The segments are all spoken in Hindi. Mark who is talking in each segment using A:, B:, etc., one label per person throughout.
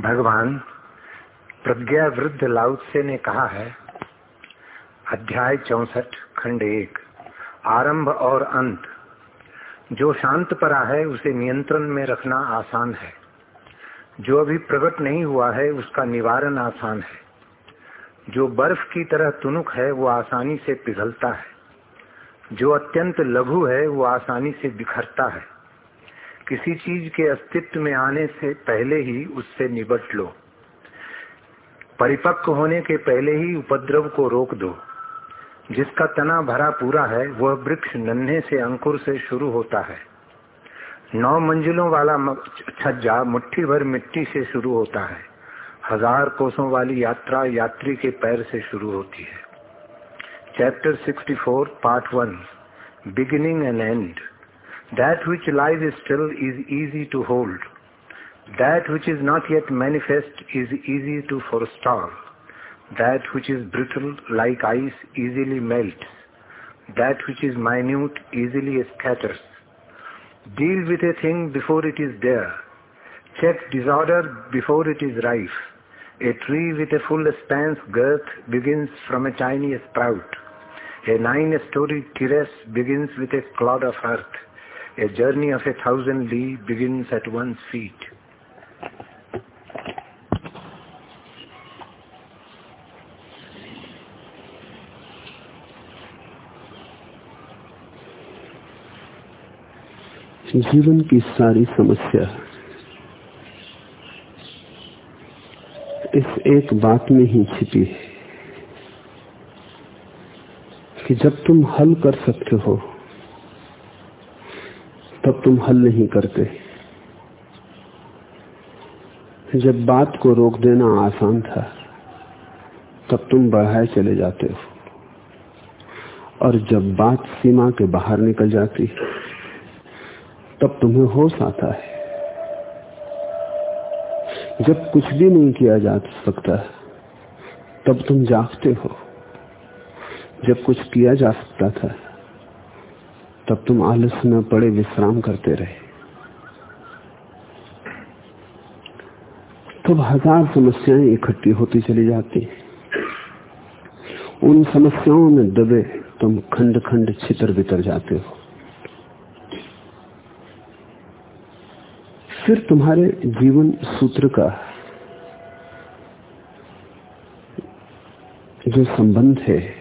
A: भगवान प्रज्ञा वृद्ध लाउत्से ने कहा है, अध्याय चौसठ, खंड एक, आरंभ और अंत। जो शांत परा है, उसे नियंत्रण में रखना आसान है। जो अभी प्रकट नहीं हुआ है, उसका निवारण आसान है। जो बर्फ़ की तरह तुनुक है, वो आसानी से पिघलता है। जो अत्यंत लघु है, वो आसानी से बिखरता है। किसी चीज़ के अस्तित्व में आने से पहले ही उससे निबट लो। परिपक्व होने के पहले ही उपद्रव को रोक दो। जिसका तना भरा पूरा है, वह वृक्ष नन्हे से अंकुर से शुरू होता है। नौ मंजिलों वाला छज्जा मुट्ठी भर मिट्टी से शुरू होता है। हज़ार कोसों वाली यात्रा यात्री के पैर से शुरू होती है। Chapter 64 part one beginning and and That which lies still is easy to hold. That which is not yet manifest is easy to forestall. That which is brittle like ice easily melts. That which is minute easily scatters. Deal with a thing before it is there. Check disorder before it is rife. A tree with a full span's girth begins from a tiny sprout. A nine-story terrace begins with a clod of earth. A journey of a thousand li begins at one's feet.
B: जीवन की सारी समस्या इस एक बात में ही छिपी है कि जब तुम हल कर सकते हो तुम हल नहीं करते। जब बात को रोक देना आसान था, तब तुम बढ़ाए चले जाते हो। और जब बात सीमा के बाहर निकल जाती, तब तुम्हें होश आता है। जब कुछ भी नहीं किया जा सकता, तब तुम जागते हो। जब कुछ किया जा सकता था तब तुम आलस में पड़े, विश्राम करते रहे। तब हज़ार समस्याएँ इकट्ठी होती चली जाती। उन समस्याओं में दबे, तुम खंड खंड छितर बितर जाते हो। फिर तुम्हारे जीवन सूत्र का जो संबंध है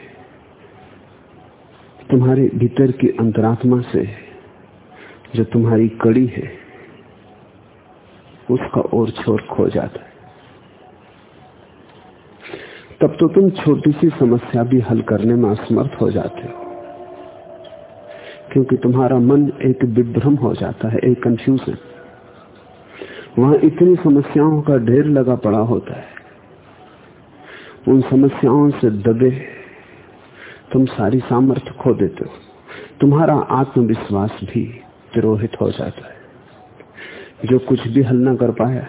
B: तुम्हारे भीतर की अंतरात्मा से जो तुम्हारी कड़ी है, उसका और छोर खो जाता है। तब तो तुम छोटी सी समस्या भी हल करने में असमर्थ हो जाते हो, क्योंकि तुम्हारा मन एक विभ्रम हो जाता है, एक कंफ्यूजन वहाँ इतनी समस्याओं का ढेर लगा पड़ा होता है। उन समस्याओं से दबे तुम सारी सामर्थ्य खो देते हो। तुम्हारा आत्मविश्वास भी तिरोहित हो जाता है। जो कुछ भी हल ना कर पाया,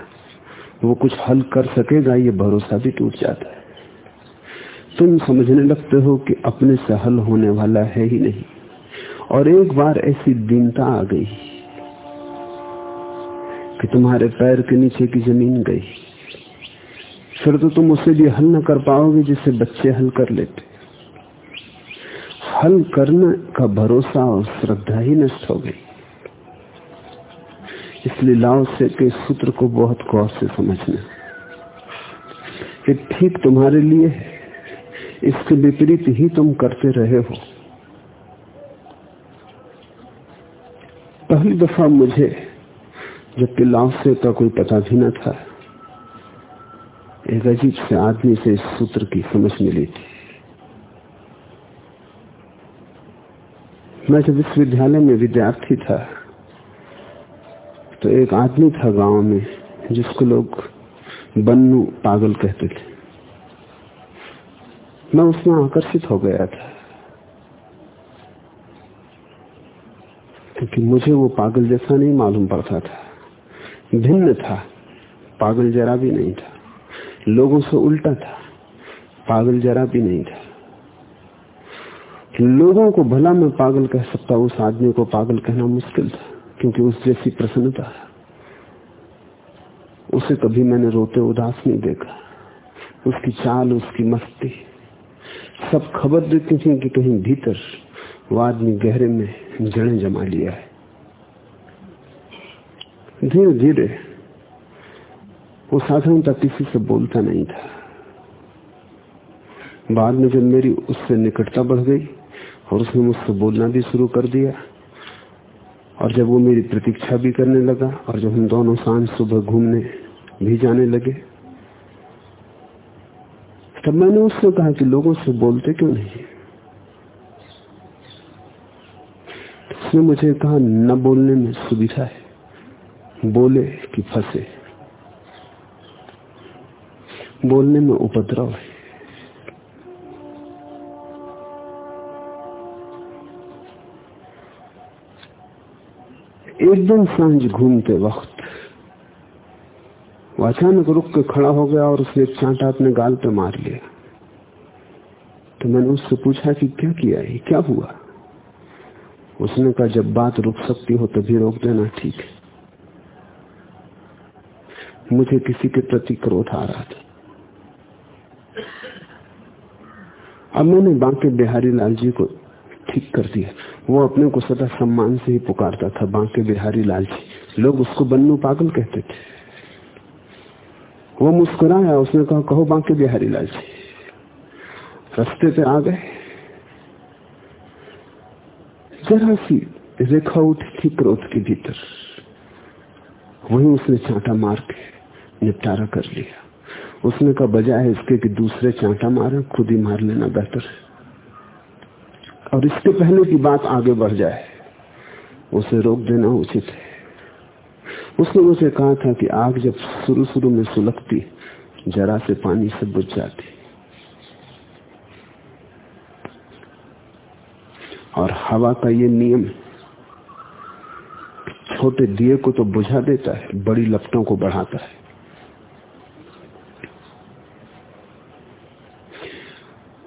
B: वो कुछ हल कर सकेगा, ये भरोसा भी टूट जाता है। तुम समझने लगते हो कि अपने से हल होने वाला है ही नहीं। और एक बार ऐसी दीनता आ गई कि तुम्हारे पैर के नीचे की ज़मीन गई। फिर तो तुम उसे भी हल न कर पाओगे जिसे बच्चे हल कर लेते। हल करने का भरोसा और श्रद्धा ही नष्ट हो गई। इसलिए लाओ से के सूत्र को बहुत गौर से समझना। ये ठीक तुम्हारे लिए है। इसके विपरीत ही तुम करते रहे हो। पहली दफ़ा मुझे जबकि लाओ से का कोई पता भी न था, एक अजीब से आदमी से इस सूत्र की समझ मिली थी। मैं जब विश्वविद्यालय में विद्यार्थी था तो एक आदमी था गाँव में, जिसको लोग बन्नू पागल कहते थे। मैं उसमें आकर्षित हो गया था, क्योंकि मुझे वो पागल जैसा नहीं मालूम पड़ता था। भिन्न था, पागल जरा भी नहीं था। लोगों से उल्टा था, पागल जरा भी नहीं था। लोगों को भला मैं पागल कह सकता उस आदमी को पागल कहना मुश्किल था, क्योंकि उस जैसी प्रसन्नता उसे कभी मैंने रोते उदास नहीं देखा। उसकी चाल, उसकी मस्ती, सब खबर देती थी कि कहीं भीतर वो आदमी गहरे में जड़ें जमा लिया है। धीरे धीरे वो साधारणता किसी से बोलता नहीं था। बाद में जब मेरी उससे निकटता बढ़ गई और उसने मुझसे बोलना भी शुरू कर दिया। और जब वो मेरी प्रतीक्षा भी करने लगा और जब हम दोनों साँझ सुबह घूमने भी जाने लगे, तब मैंने उससे कहा कि लोगों से बोलते क्यों नहीं? उसने मुझे कहा, न बोलने में सुविधा है। बोले कि फंसे। बोलने में उपद्रव है। एक दिन साँझ घूमते वक्त। वो अचानक रुक के खड़ा हो गया और उसने चांटा अपने गाल पे मार लिया। तो मैंने उससे पूछा कि क्या किया है? क्या हुआ? उसने कहा, जब बात रुक सकती हो तभी रोक देना, ठीक है। मुझे किसी के प्रति क्रोध आ रहा था। अब मैंने बांके बिहारी लाल जी को ठीक कर दिया वो अपने को सदा सम्मान से ही पुकारता था, बांके बिहारी लाल जी। लोग उसको बन्नू पागल कहते थे। वो मुस्कुराया, उसने कहा, कहो बांके बिहारी लाल जी, रस्ते पे आ गए? जरा सी रेखा उठी थी क्रोध के भीतर। वही उसने चांटा मार के निपटारा कर लिया। उसने कहा, बजाय इसके कि दूसरे चांटा मारे, खुद ही मार लेना बेहतर है। और इसके पहले की बात आगे बढ़ जाए। उसे रोक देना उचित है। उसने मुझे कहा था कि आग जब शुरू शुरू में सुलगती, जरा से पानी से बुझ जाती। और हवा का ये नियम, छोटे दिए को तो बुझा देता है, बड़ी लपटों को बढ़ाता है।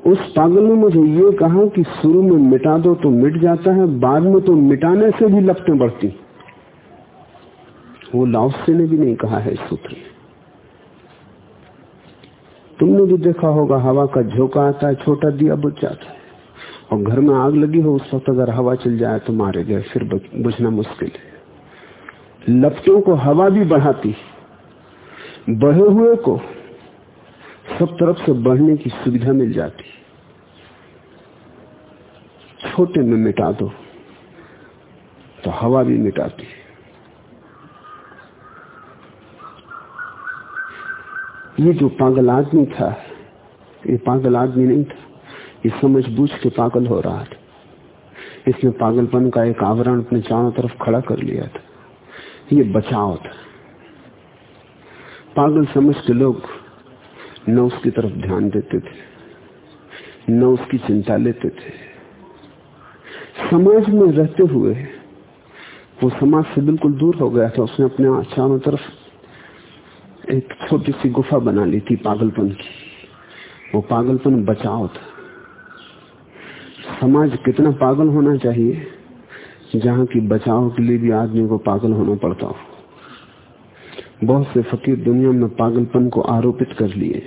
B: उस पागल ने मुझे ये कहा कि शुरू में मिटा दो तो मिट जाता है, बाद में तो मिटाने से भी लपटें बढ़ती। वो लाओसे ने भी नहीं कहा है सूत्र तुमने भी देखा होगा, हवा का झोंका आता है, छोटा दिया बुझ जाता है। और घर में आग लगी हो, उस वक्त अगर हवा चल जाए तो मारे गए, फिर बुझना मुश्किल है। लपटों को हवा भी बढ़ाती बढ़े हुए को सब तरफ़ से बढ़ने की सुविधा मिल जाती छोटे में मिटा दो तो हवा भी मिटाती ये जो पागल आदमी था, ये पागल आदमी नहीं था, ये समझ बूझ के पागल हो रहा था। इसने पागलपन का एक आवरण अपने चारों तरफ़ खड़ा कर लिया था। ये बचाव था। पागल समझ के लोग न उसकी तरफ़ ध्यान देते थे, न उसकी चिंता लेते थे। समाज में रहते हुए वो समाज से बिल्कुल दूर हो गया था, उसने अपने चारों तरफ़ एक छोटी सी गुफा बना ली थी पागलपन की। वो पागलपन बचाव था। समाज कितना पागल होना चाहिए, जहाँ की बचाव के लिए भी आदमी को पागल होना पड़ता हो। बहुत से फकीर दुनिया में पागलपन को आरोपित कर लिए।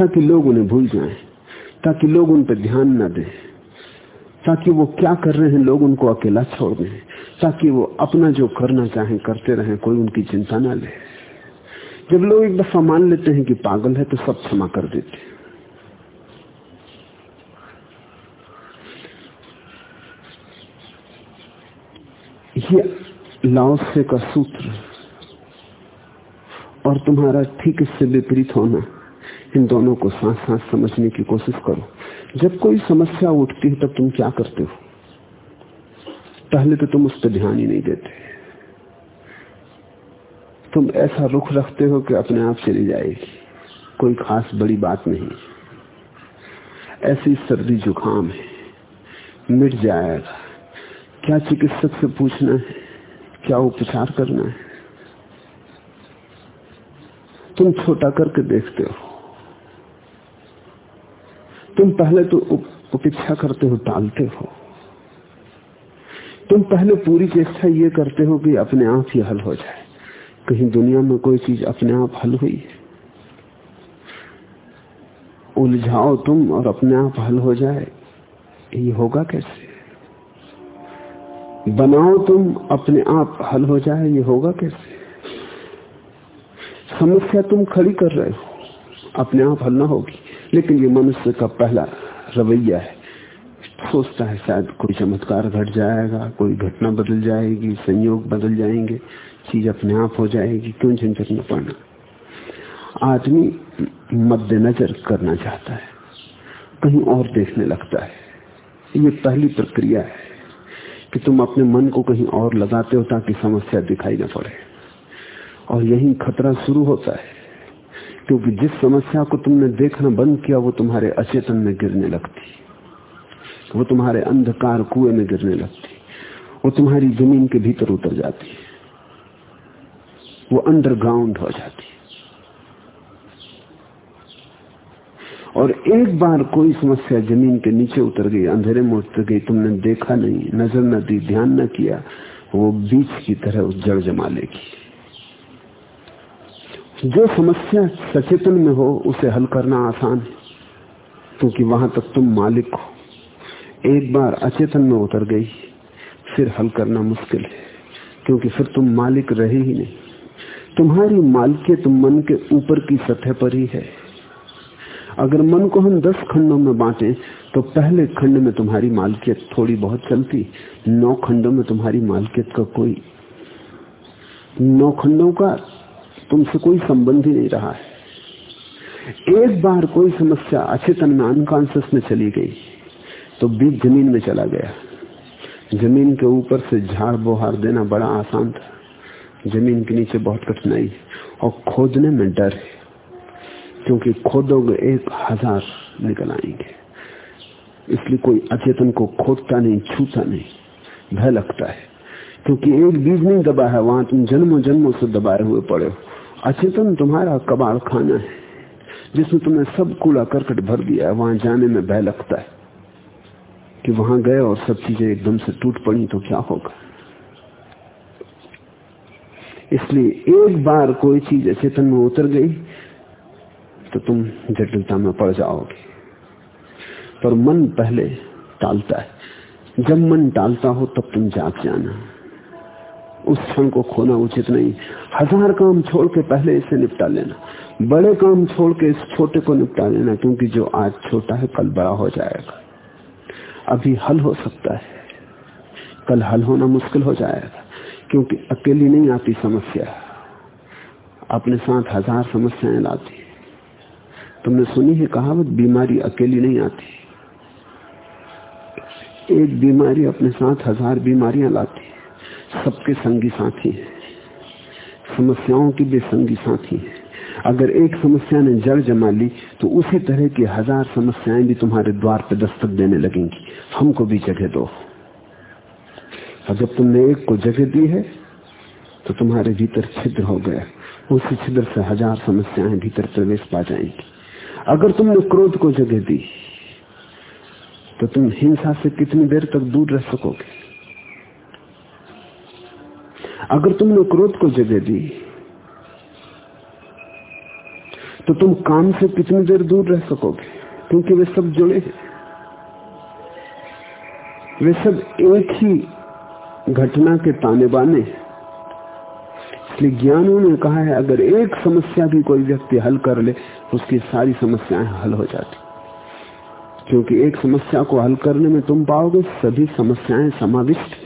B: ताकि लोग उन्हें भूल जाएँ, ताकि लोग उन पर ध्यान न दें ताकि वो क्या कर रहे हैं लोग उनको अकेला छोड़ दें ताकि वो अपना जो करना चाहें करते रहें कोई उनकी चिंता ना ले। जब लोग एक दफ़ा मान लेते हैं कि पागल है तो सब क्षमा कर देते ये लाओसे का सूत्र और तुम्हारा ठीक इससे विपरीत होना। इन दोनों को साथ साथ समझने की कोशिश करो। जब कोई समस्या उठती है, तब तुम क्या करते हो? पहले तो तुम उस पर ध्यान ही नहीं देते। तुम ऐसा रुख रखते हो कि अपने आप चली जाएगी। कोई खास बड़ी बात नहीं। ऐसी सर्दी जुकाम है। मिट जाएगा। क्या चिकित्सक से पूछना है? क्या उपचार करना है? तुम छोटा करके देखते हो। तुम पहले तो उपेक्षा करते हो, टालते हो। तुम पहले पूरी चेष्टा ये करते हो कि अपने आप ही हल हो जाए। कहीं दुनिया में कोई चीज़ अपने आप हल हुई? है उलझाओ तुम और अपने आप हल हो जाए। ये होगा कैसे? बनाओ तुम अपने आप हल हो जाए, ये होगा कैसे? समस्या तुम खड़ी कर रहे हो, अपने आप हल ना होगी। लेकिन ये मनुष्य का पहला रवैया है। सोचता है शायद कोई चमत्कार घट जाएगा, कोई घटना बदल जाएगी, संयोग बदल जाएँगे, चीज़ अपने आप हो जाएगी, क्यों झंझट में पड़ना आदमी मद्देनजर करना चाहता है, कहीं और देखने लगता है। ये पहली प्रक्रिया है कि तुम अपने मन को कहीं और लगाते हो ताकि समस्या दिखाई न पड़े। और यही खतरा शुरू होता है। क्योंकि जिस समस्या को तुमने देखना बंद किया, वो तुम्हारे अचेतन में गिरने लगती। वो तुम्हारे अंधकार कुएँ में गिरने लगती। वो तुम्हारी ज़मीन के भीतर उतर जाती। वो अंडरग्राउंड हो जाती। और एक बार कोई समस्या ज़मीन के नीचे उतर गई, अंधेरे में उतर गई, तुमने देखा नहीं, नज़र न दी, ध्यान न किया, वो बीच की तरह जड़ जमा लेगी। जो समस्या सचेतन में हो, उसे हल करना आसान है। क्योंकि वहाँ तक तुम मालिक हो। एक बार अचेतन में उतर गई, फिर हल करना मुश्किल है। क्योंकि फिर तुम मालिक रहे ही नहीं। तुम्हारी मालिकियत मन के ऊपर की सतह पर ही है। अगर मन को हम दस खंडों में बांटे तो पहले खंड में तुम्हारी मालकियत थोड़ी बहुत चलती। नौ खंडों में तुम्हारी मालकियत का कोई नौ खंडों का तुमसे कोई संबंध ही नहीं रहा है। एक बार कोई समस्या अचेतन में अनकॉन्सियस में चली गई तो बीज ज़मीन में चला गया। ज़मीन के ऊपर से झाड़ बोहार देना बड़ा आसान था। ज़मीन के नीचे बहुत कठिनाई और खोदने में डर है, क्योंकि खोदोगे एक हज़ार निकल आएँगे। इसलिए कोई अचेतन को खोदता नहीं, छूता नहीं। भय लगता है, क्योंकि एक बीज नहीं दबा है, वहाँ तुम जन्मों जन्मों से दबाए हुए पड़े हो। अचेतन तुम्हारा कबाड़ खाना है, जिसमें तुमने सब कूड़ा करकट भर दिया है, वहाँ जाने में भय लगता है कि वहाँ गए और सब चीज़ें एकदम से टूट पड़ी तो क्या होगा? इसलिए एक बार कोई चीज़ अचेतन में उतर गई तो तुम जटिलता में पड़ जाओगे। पर मन पहले टालता है। जब मन टालता हो, तब तुम जाग जाना। उस क्षण को खोना उचित नहीं। हज़ार काम छोड़ के पहले इसे निपटा लेना। बड़े काम छोड़ के इस छोटे को निपटा लेना, क्योंकि जो आज छोटा है, कल बड़ा हो जाएगा। अभी हल हो सकता है। कल हल होना मुश्किल हो जाएगा, क्योंकि अकेली नहीं आती समस्या। अपने साथ हज़ार समस्याएँ लाती। तुमने सुनी है कहावत, बीमारी अकेली नहीं आती। एक बीमारी अपने साथ हज़ार बीमारियाँ लाती। सबके संगी साथी है। समस्याओं की भी संगी साथी है। अगर एक समस्या ने जड़ जमा ली तो उसी तरह की हज़ार समस्याएँ भी तुम्हारे द्वार पर दस्तक देने लगेंगी। हमको भी जगह दो। और जब तुमने एक को जगह दी है तो तुम्हारे भीतर छिद्र हो गया। उसी छिद्र से हज़ार समस्याएँ भीतर प्रवेश पा जाएँगी। अगर तुमने क्रोध को जगह दी तो तुम हिंसा से कितनी देर तक दूर रह सकोगे? अगर तुमने क्रोध को जगह दी तो तुम काम से कितनी देर दूर रह सकोगे? क्योंकि वे सब जुड़े हैं। वे सब एक ही घटना के ताने बाने इसलिए ज्ञानों ने कहा है, अगर एक समस्या भी कोई व्यक्ति हल कर ले उसकी सारी समस्याएँ हल हो जाती। क्योंकि एक समस्या को हल करने में तुम पाओगे, सभी समस्याएँ समाविष्ट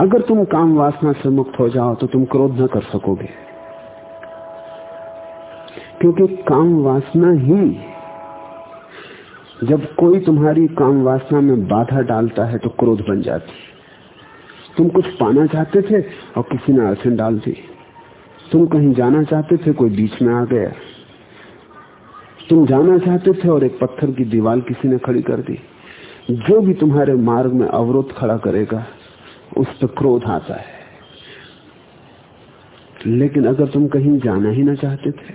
B: अगर तुम काम वासना से मुक्त हो जाओ तो तुम क्रोध न कर सकोगे। क्योंकि काम वासना ही, जब कोई तुम्हारी काम वासना में बाधा डालता है तो क्रोध बन जाती। तुम कुछ पाना चाहते थे और किसी ने अड़चन डाल दी। तुम कहीं जाना चाहते थे, कोई बीच में आ गया। तुम जाना चाहते थे और एक पत्थर की दीवार किसी ने खड़ी कर दी। जो भी तुम्हारे मार्ग में अवरोध खड़ा करेगा उस पर क्रोध आता है। लेकिन अगर तुम कहीं जाना ही ना चाहते थे,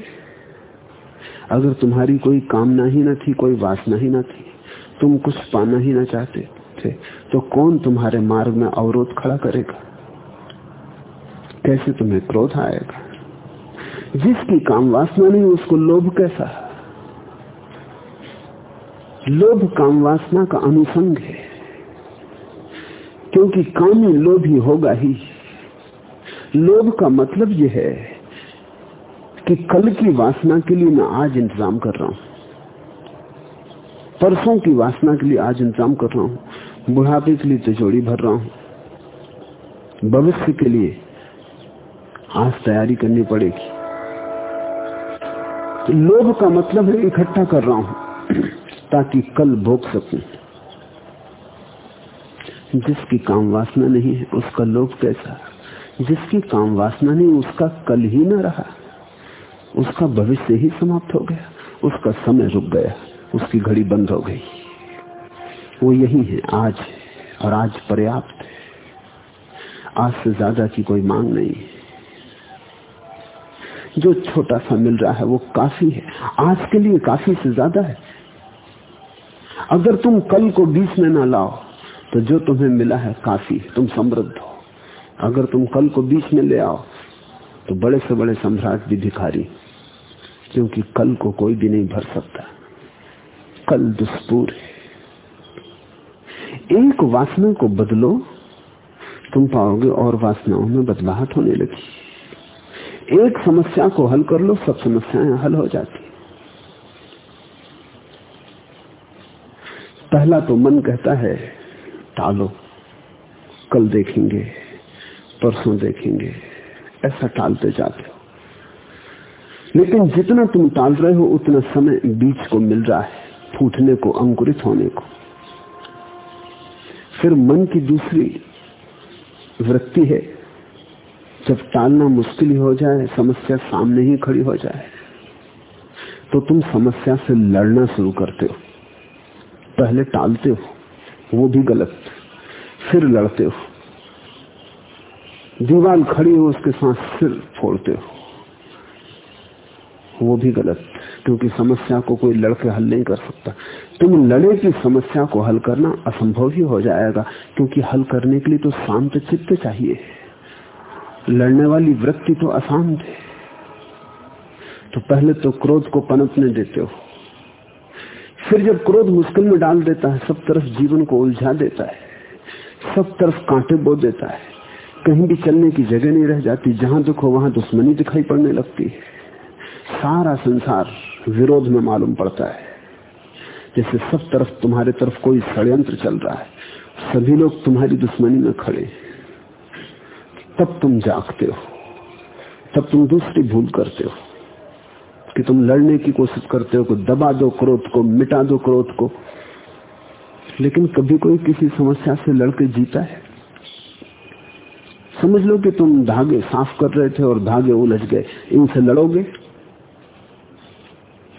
B: अगर तुम्हारी कोई कामना ही ना थी, कोई वासना ही ना थी, तुम कुछ पाना ही ना चाहते थे तो कौन तुम्हारे मार्ग में अवरोध खड़ा करेगा? कैसे तुम्हें क्रोध आएगा? जिसकी काम वासना नहीं, उसको लोभ कैसा? लोभ काम वासना का अनुसंग है। क्योंकि कामी लोभ होगा ही। लोभ का मतलब यह है कि कल की वासना के लिए मैं आज इंतज़ाम कर रहा हूँ। परसों की वासना के लिए आज इंतज़ाम कर रहा हूँ। बुढ़ापे के लिए तिजोड़ी भर रहा हूँ। भविष्य के लिए आज तैयारी करनी पड़ेगी। लोभ का मतलब है इकट्ठा कर रहा हूँ ताकि कल भोग सकूँ। जिसकी काम वासना नहीं है, उसका लोभ कैसा? जिसकी काम वासना नहीं, उसका कल ही न रहा। उसका भविष्य ही समाप्त हो गया। उसका समय रुक गया। उसकी घड़ी बंद हो गई। वो यही है, आज और आज पर्याप्त है। आज से ज़्यादा की कोई मांग नहीं है। जो छोटा सा मिल रहा है, वो काफ़ी है। आज के लिए काफ़ी से ज़्यादा है। अगर तुम कल को बीच में ना लाओ तो जो तुम्हें मिला है काफ़ी, तुम समृद्ध हो। अगर तुम कल को बीच में ले आओ तो बड़े से बड़े सम्राट भी भिखारी, क्योंकि कल को कोई भी नहीं भर सकता। कल दुष्पूर एक वासना को बदलो, तुम पाओगे और वासनाओं में बदलाहट होने लगी। एक समस्या को हल कर लो, सब समस्याएँ हल हो जाती। पहला तो मन कहता है टालो, कल देखेंगे, परसों देखेंगे, ऐसा टालते जाते हो। लेकिन जितना तुम टाल रहे हो, उतना समय बीच को मिल रहा है, फूटने को, अंकुरित होने को। फिर मन की दूसरी वृत्ति है, जब टालना मुश्किल हो जाए, समस्या सामने ही खड़ी हो जाए तो तुम समस्या से लड़ना शुरू करते हो। पहले टालते हो वो भी गलत। फिर लड़ते हो। दीवार खड़ी हो, उसके साथ सिर फोड़ते हो। वो भी गलत, क्योंकि समस्या को कोई लड़के हल नहीं कर सकता। तुम लड़े की समस्या को हल करना असंभव ही हो जाएगा, क्योंकि हल करने के लिए तो शांत चित्त चाहिए। लड़ने वाली वृत्ति तो अशांत है। तो पहले तो क्रोध को पनपने देते हो। फिर जब क्रोध मुश्किल में डाल देता है, सब तरफ़ जीवन को उलझा देता है, सब तरफ़ कांटे बो देता है। कहीं भी चलने की जगह नहीं रह जाती, जहाँ देखो वहाँ दुश्मनी दिखाई पड़ने लगती है। सारा संसार विरोध में मालूम पड़ता है। जैसे सब तरफ़ तुम्हारे तरफ़ कोई षड्यंत्र चल रहा है, सभी लोग तुम्हारी दुश्मनी में खड़े तब तुम जागते हो, तब तुम दूसरी भूल करते हो। कि तुम लड़ने की कोशिश करते हो कि दबा दो क्रोध को, मिटा दो क्रोध को। लेकिन कभी कोई किसी समस्या से लड़के जीता है। समझ लो कि तुम धागे साफ़ कर रहे थे और धागे उलझ गए। इनसे लड़ोगे?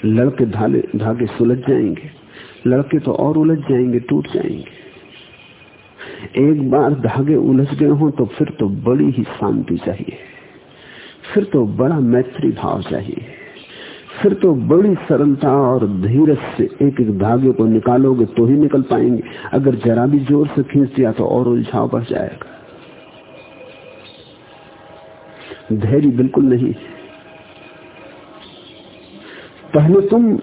B: लड़के धागे धागे सुलझ जाएँगे। लड़के तो और उलझ जाएँगे, टूट जाएँगे। एक बार धागे उलझ गए हो तो फिर तो बड़ी ही शांति चाहिए। फिर तो बड़ा मैत्री भाव चाहिए। फिर तो बड़ी सरलता और धीरज से एक एक धागे को निकालोगे तो ही निकल पाएँगे। अगर जरा भी ज़ोर से खींच दिया तो और उलझाव बढ़ जाएगा। धैर्य बिल्कुल नहीं। पहले तुम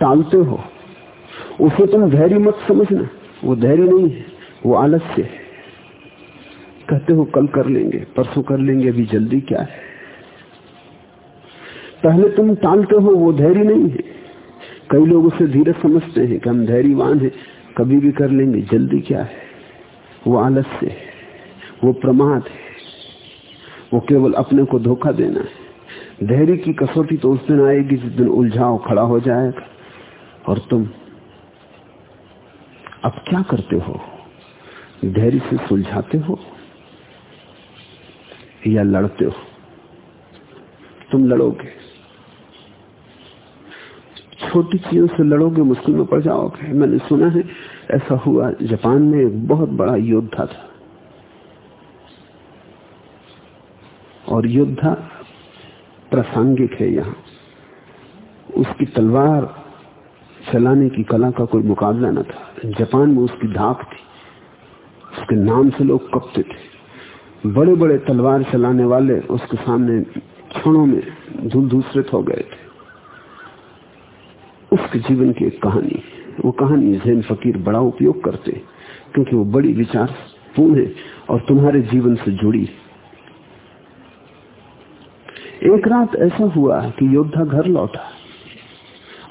B: टालते हो, उसे तुम धैर्य मत समझना। वो धैर्य नहीं है, वो आलस्य है। कहते हो, कल कर लेंगे, परसों कर लेंगे, अभी जल्दी क्या है? पहले तुम टालते हो, वो धैर्य नहीं है। कई लोग उसे धीरे समझते हैं कि हम धैर्यवान हैं, कभी भी कर लेंगे, जल्दी क्या है? वो आलस्य है, वो प्रमाद है, वो केवल अपने को धोखा देना है। धैर्य की कसौटी तो उस दिन आएगी, जिस दिन उलझाओ, खड़ा हो जाएगा। और तुम अब क्या करते हो? धैर्य से सुलझाते हो? या लड़ते हो? तुम लड़ोगे? छोटी चीज़ों से लड़ोगे मुश्किल में पड़ जाओगे। मैंने सुना है, ऐसा हुआ जापान में एक बहुत बड़ा योद्धा था। और योद्धा प्रासंगिक है यहाँ। उसकी तलवार चलाने की कला का कोई मुकाबला न था। जापान में उसकी धाक थी। उसके नाम से लोग कपते थे। बड़े बड़े तलवार चलाने वाले उसके सामने क्षणों में धूल दूसरित हो गए थे। उसके जीवन की एक कहानी वो कहानी जैन फकीर बड़ा उपयोग करते क्योंकि वो बड़ी विचार पूर्ण है और तुम्हारे जीवन से जुड़ी एक रात ऐसा हुआ कि योद्धा घर लौटा।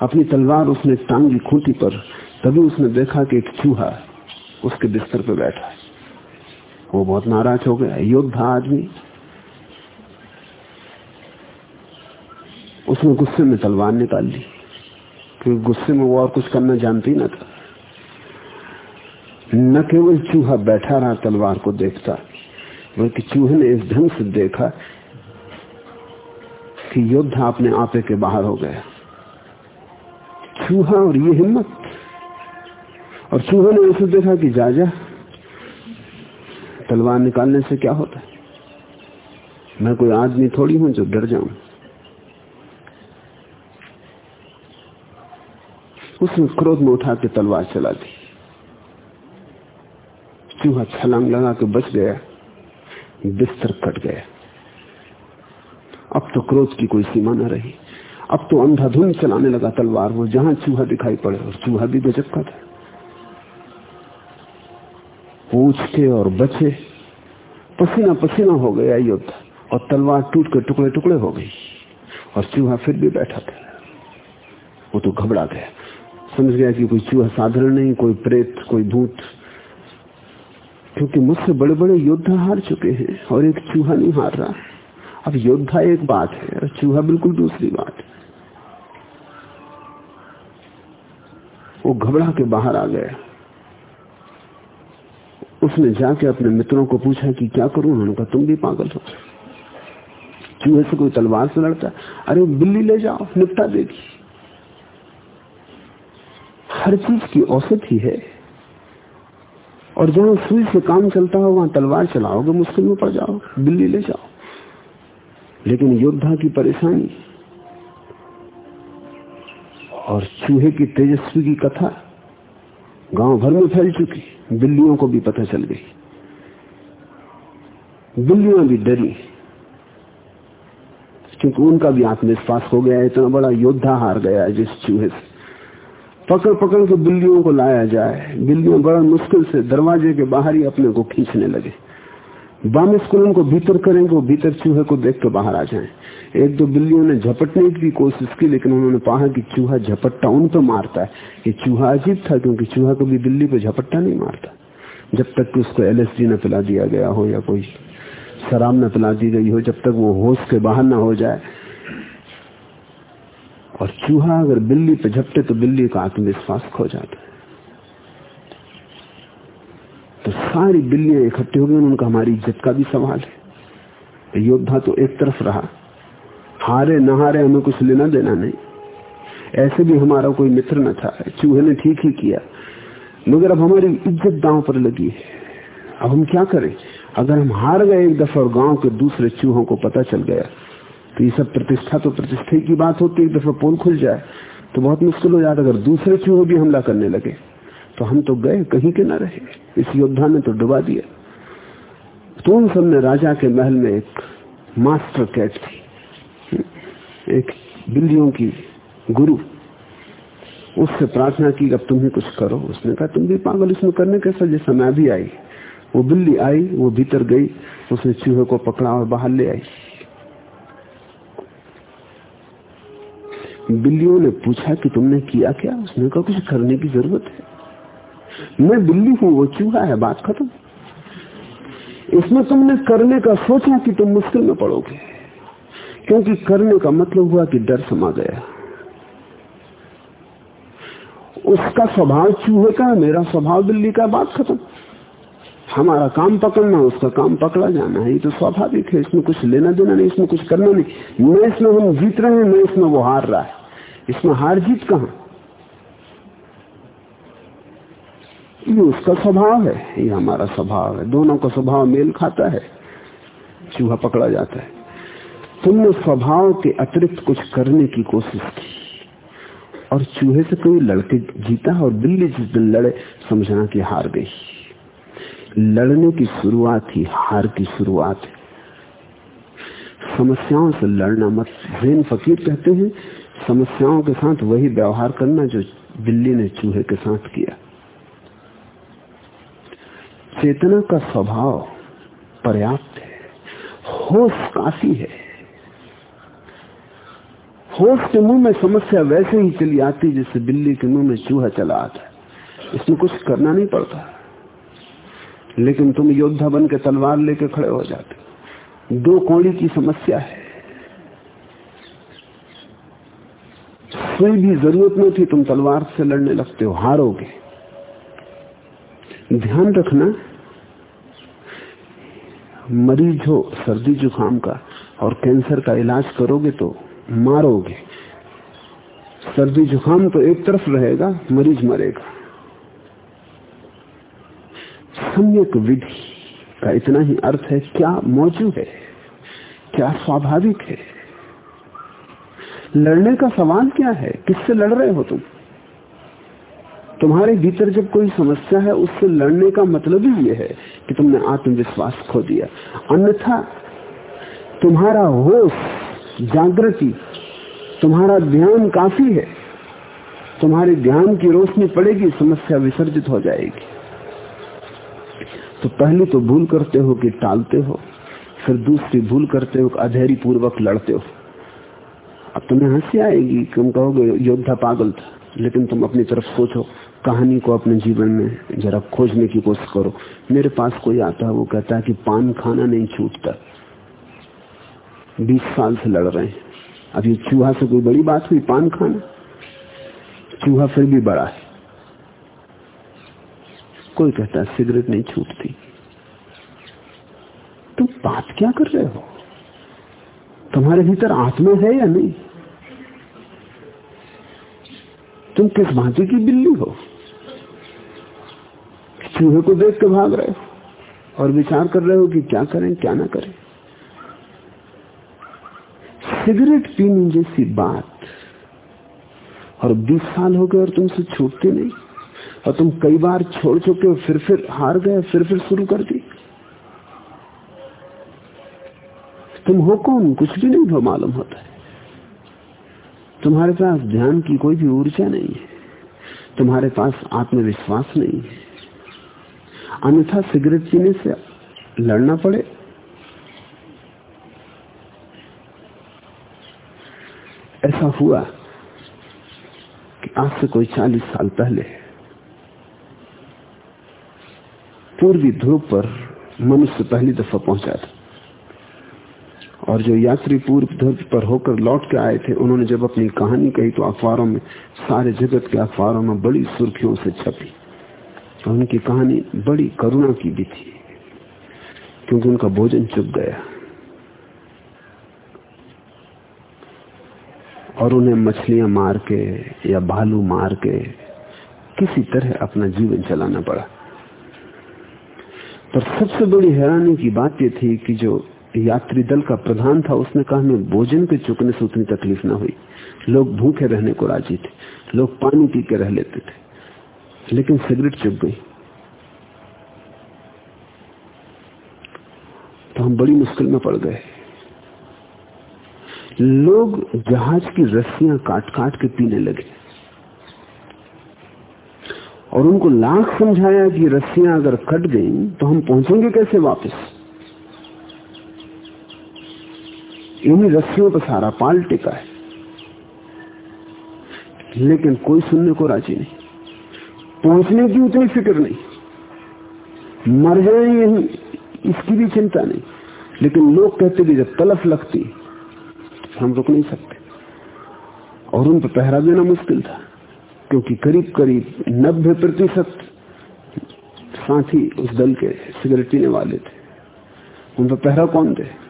B: अपनी तलवार उसने टांगी खूंटी पर, तभी उसने देखा कि एक चूहा उसके बिस्तर पर बैठा है। वो बहुत नाराज़ हो गया, योद्धा आदमी। उसने गुस्से में तलवार निकाल ली। क्योंकि गुस्से में वो और कुछ करना जानती ना था। न केवल चूहा बैठा रहा, तलवार को देखता, बल्कि चूहे ने इस ढंग से देखा कि योद्धा अपने आपे के बाहर हो गया। चूहा और ये हिम्मत। और चूहे ने उसे देखा कि, जा जा, तलवार निकालने से क्या होता है? मैं कोई आदमी थोड़ी हूँ जो डर जाऊँ। उसने क्रोध में उठा के तलवार चला दी। चूहा छलांग लगा के बच गया, बिस्तर कट गया। अब तो क्रोध की कोई सीमा न रही। अब तो अंधाधुन चलाने लगा तलवार वो, जहाँ चूहा दिखाई पड़े, और चूहा भी गजब का था। पूछ के और बचे, पसीना पसीना हो गया युद्ध, और तलवार टूट के टुकड़े टुकड़े हो गई, और चूहा फिर भी बैठा था। वो तो घबरा गया। समझ गया कि कोई चूहा साधारण नहीं, कोई प्रेत, कोई भूत। क्योंकि मुझसे बड़े बड़े योद्धा हार चुके हैं और एक चूहा नहीं हार रहा। अब योद्धा एक बात है और चूहा बिल्कुल दूसरी बात है। वो घबरा के बाहर आ गया। उसने जाके अपने मित्रों को पूछा कि क्या करूँ? उन्होंने कहा, तुम भी पागल हो चूहे से कोई तलवार से लड़ता अरे, बिल्ली ले जाओ, निपटा देगी। हर चीज़ की औसत ही है। और जहाँ सुई से काम चलता हो वहाँ तलवार चलाओगे, मुश्किल में पड़ जाओ बिल्ली ले जाओ। लेकिन योद्धा की परेशानी और चूहे की तेजस्वी की कथा गाँव भर में फैल चुकी बिल्लियों को भी पता चल गई। बिल्लियाँ भी डरी, क्योंकि उनका भी आत्मविश्वास हो गया, इतना बड़ा योद्धा हार गया जिस चूहे से। पकड़ पकड़ के बिल्लियों को लाया जाए। बिल्लियाँ बड़ा मुश्किल से दरवाजे के बाहर ही अपने को खींचने लगे। बाम स्कूल उनको भीतर करेंगे वो भीतर चूहे को देख के बाहर आ जाए। एक दो बिल्लियों ने झपटने की कोशिश की, लेकिन उन्होंने कहा कि चूहा झपट्टा उन पर मारता है। ये चूहा अजीब था, क्योंकि चूहा कभी बिल्ली पे झपट्टा नहीं मारता। जब तक कि उसको एलएसडी न पिला दिया गया हो या कोई शराब न पिला दी गई हो, जब तक वो होश के बाहर न हो जाए और चूहा अगर बिल्ली पे झपटे तो बिल्ली का आत्मविश्वास खो जाता है। तो सारी बिल्लियाँ इकट्ठी हो गई उनका हमारी इज़्ज़त का भी सवाल है। योद्धा तो एक तरफ़ रहा। हारे, न हारे हमें कुछ लेना देना नहीं। ऐसे भी हमारा कोई मित्र न था, चूहे ने ठीक ही किया। मगर अब हमारी इज़्ज़त दांव पर लगी है। अब हम क्या करें? अगर हम हार गए एक दफ़ा और गाँव के दूसरे चूहों को पता चल गया तो ये सब प्रतिष्ठा तो प्रतिष्ठा की बात होती है, एक दफ़ा पोल खुल जाए तो बहुत मुश्किल हो जाता अगर दूसरे चूहे भी हमला करने लगे तो हम तो गए, कहीं के ना रहे। इस योद्धा ने तो डुबा दिया। तो उन सबने राजा के महल में एक मास्टर कैट थी, एक बिल्लियों की गुरु। उससे प्रार्थना की, अब तुम ही कुछ करो। उसने कहा, तुम भी पागल इसमें करने कैसा? जैसा मैं भी आई। वो बिल्ली आई, वो भीतर गई, उसने चूहे को पकड़ा और बाहर ले आई। बिल्लियों ने पूछा कि तुमने किया क्या? उसने कहा, कुछ करने की ज़रूरत है। मैं बिल्ली हूँ, वो चूहा है, बात खत्म। इसमें तुमने करने का सोचा कि तुम मुश्किल में पड़ोगे। क्योंकि करने का मतलब हुआ कि डर समा गया। उसका स्वभाव चूहे का मेरा स्वभाव बिल्ली का बात खत्म। हमारा काम पकड़ना, उसका काम पकड़ा जाना है ये तो स्वाभाविक है। इसमें कुछ लेना देना नहीं, इसमें कुछ करना नहीं। न इसमें हम जीत रहे हैं न इसमें वो हार रहा है। इसमें हार जीत कहा? ये उसका स्वभाव है, ये हमारा स्वभाव है। दोनों का स्वभाव मेल खाता है, चूहा पकड़ा जाता है। तुमने स्वभाव के अतिरिक्त कुछ करने की कोशिश की, और चूहे से कोई लड़के जीता और बिल्ली जिस दिन लड़े, समझना कि हार गई। लड़ने की शुरुआत ही हार की शुरुआत है। समस्याओं से लड़ना मत। जैन फकीर कहते हैं समस्याओं के साथ वही व्यवहार करना जो बिल्ली ने चूहे के साथ किया। चेतना का स्वभाव पर्याप्त है। होश काफ़ी है। होश के मुँह में समस्या वैसे ही चली आती जैसे बिल्ली के मुँह में चूहा चला आता है। इसमें कुछ करना नहीं पड़ता। लेकिन तुम योद्धा बन के तलवार लेके खड़े हो जाते दो कोड़ी की समस्या है। कोई भी ज़रूरत नहीं थी तुम तलवार से लड़ने लगते हो, हारोगे। ध्यान रखना, मरीज़ हो, सर्दी जुकाम का और कैंसर का इलाज करोगे तो मारोगे। सर्दी जुकाम तो एक तरफ़ रहेगा, मरीज़ मरेगा। सम्यक विधि का इतना ही अर्थ है, क्या मौजूद है? क्या स्वाभाविक है? लड़ने का सवाल क्या है? किससे लड़ रहे हो तुम? तुम्हारे भीतर जब कोई समस्या है, उससे लड़ने का मतलब ही यह है कि तुमने आत्मविश्वास खो दिया। अन्यथा तुम्हारा होश, जागृति, तुम्हारा ध्यान काफ़ी है। तुम्हारे ध्यान की रोशनी पड़ेगी, समस्या विसर्जित हो जाएगी। तो पहली तो भूल करते हो कि टालते हो, फिर दूसरी भूल करते हो अधैर्य पूर्वक लड़ते हो। अब तुम्हें हँसी आएगी तुम कहोगे, योद्धा पागल था। लेकिन तुम अपनी तरफ़ सोचो, कहानी को अपने जीवन में जरा खोजने की कोशिश करो। मेरे पास कोई आता है, वो कहता है कि पान खाना नहीं छूटता। बीस साल से लड़ रहे हैं। अब ये चूहा से कोई बड़ी बात हुई, पान खाना? चूहा फिर भी बड़ा है। कोई कहता है, सिगरेट नहीं छूटती। तुम बात क्या कर रहे हो? तुम्हारे भीतर आत्मा है या नहीं? तुम किस भांति की बिल्ली हो? चूहे को देख के भाग रहे हो और विचार कर रहे हो कि क्या करें, क्या ना करें? सिगरेट पीने जैसी बात और 20 साल हो गए और तुमसे छूटती नहीं और तुम कई बार छोड़ चुके हो, फिर फिर हार गए, फिर फिर शुरू कर दी। तुम हो कौन? कुछ भी नहीं हो, मालूम होता है। तुम्हारे पास ध्यान की कोई भी ऊर्जा नहीं है। तुम्हारे पास आत्मविश्वास नहीं है। अन्यथा सिगरेट पीने से लड़ना पड़े। ऐसा हुआ कि आज से कोई चालीस साल पहले पूर्वी ध्रुव पर मनुष्य पहली दफ़ा पहुँचा था। और जो यात्री पूर्व ध्रुव पर होकर लौट के आए थे, उन्होंने जब अपनी कहानी कही तो अखबारों में, सारे जगत के अखबारों में बड़ी सुर्खियों से छपी। और उनकी कहानी बड़ी करुणा की भी थी, क्योंकि उनका भोजन चुप गया। और उन्हें मछलियाँ मार के या भालू मार के किसी तरह अपना जीवन चलाना पड़ा। पर सबसे बड़ी हैरानी की बात यह थी कि जो यात्री दल का प्रधान था, उसने कहा हमें भोजन के चुकने से उतनी तकलीफ़ ना हुई। लोग भूखे रहने को राज़ी थे, लोग पानी पी के रह लेते थे, लेकिन सिगरेट चुप गई। तो हम बड़ी मुश्किल में पड़ गए। लोग जहाज़ की रस्सियाँ काट काट के पीने लगे। और उनको लाख समझाया कि रस्सियाँ अगर कट गई तो हम पहुँचेंगे कैसे वापस? इन्हीं रस्सियों पर सारा पाल टिका है। लेकिन कोई सुनने को राज़ी नहीं। पहुँचने की उतनी फ़िक्र नहीं। मर जाए यही, इसकी भी चिंता नहीं। लेकिन लोग कहते कि जब तलफ लगती, हम रुक नहीं सकते। और उन पर पहरा देना मुश्किल था, क्योंकि करीब करीब नब्बे प्रतिशत साथी उस दल के सिगरेट पीने वाले थे। उन पर पहरा कौन दे?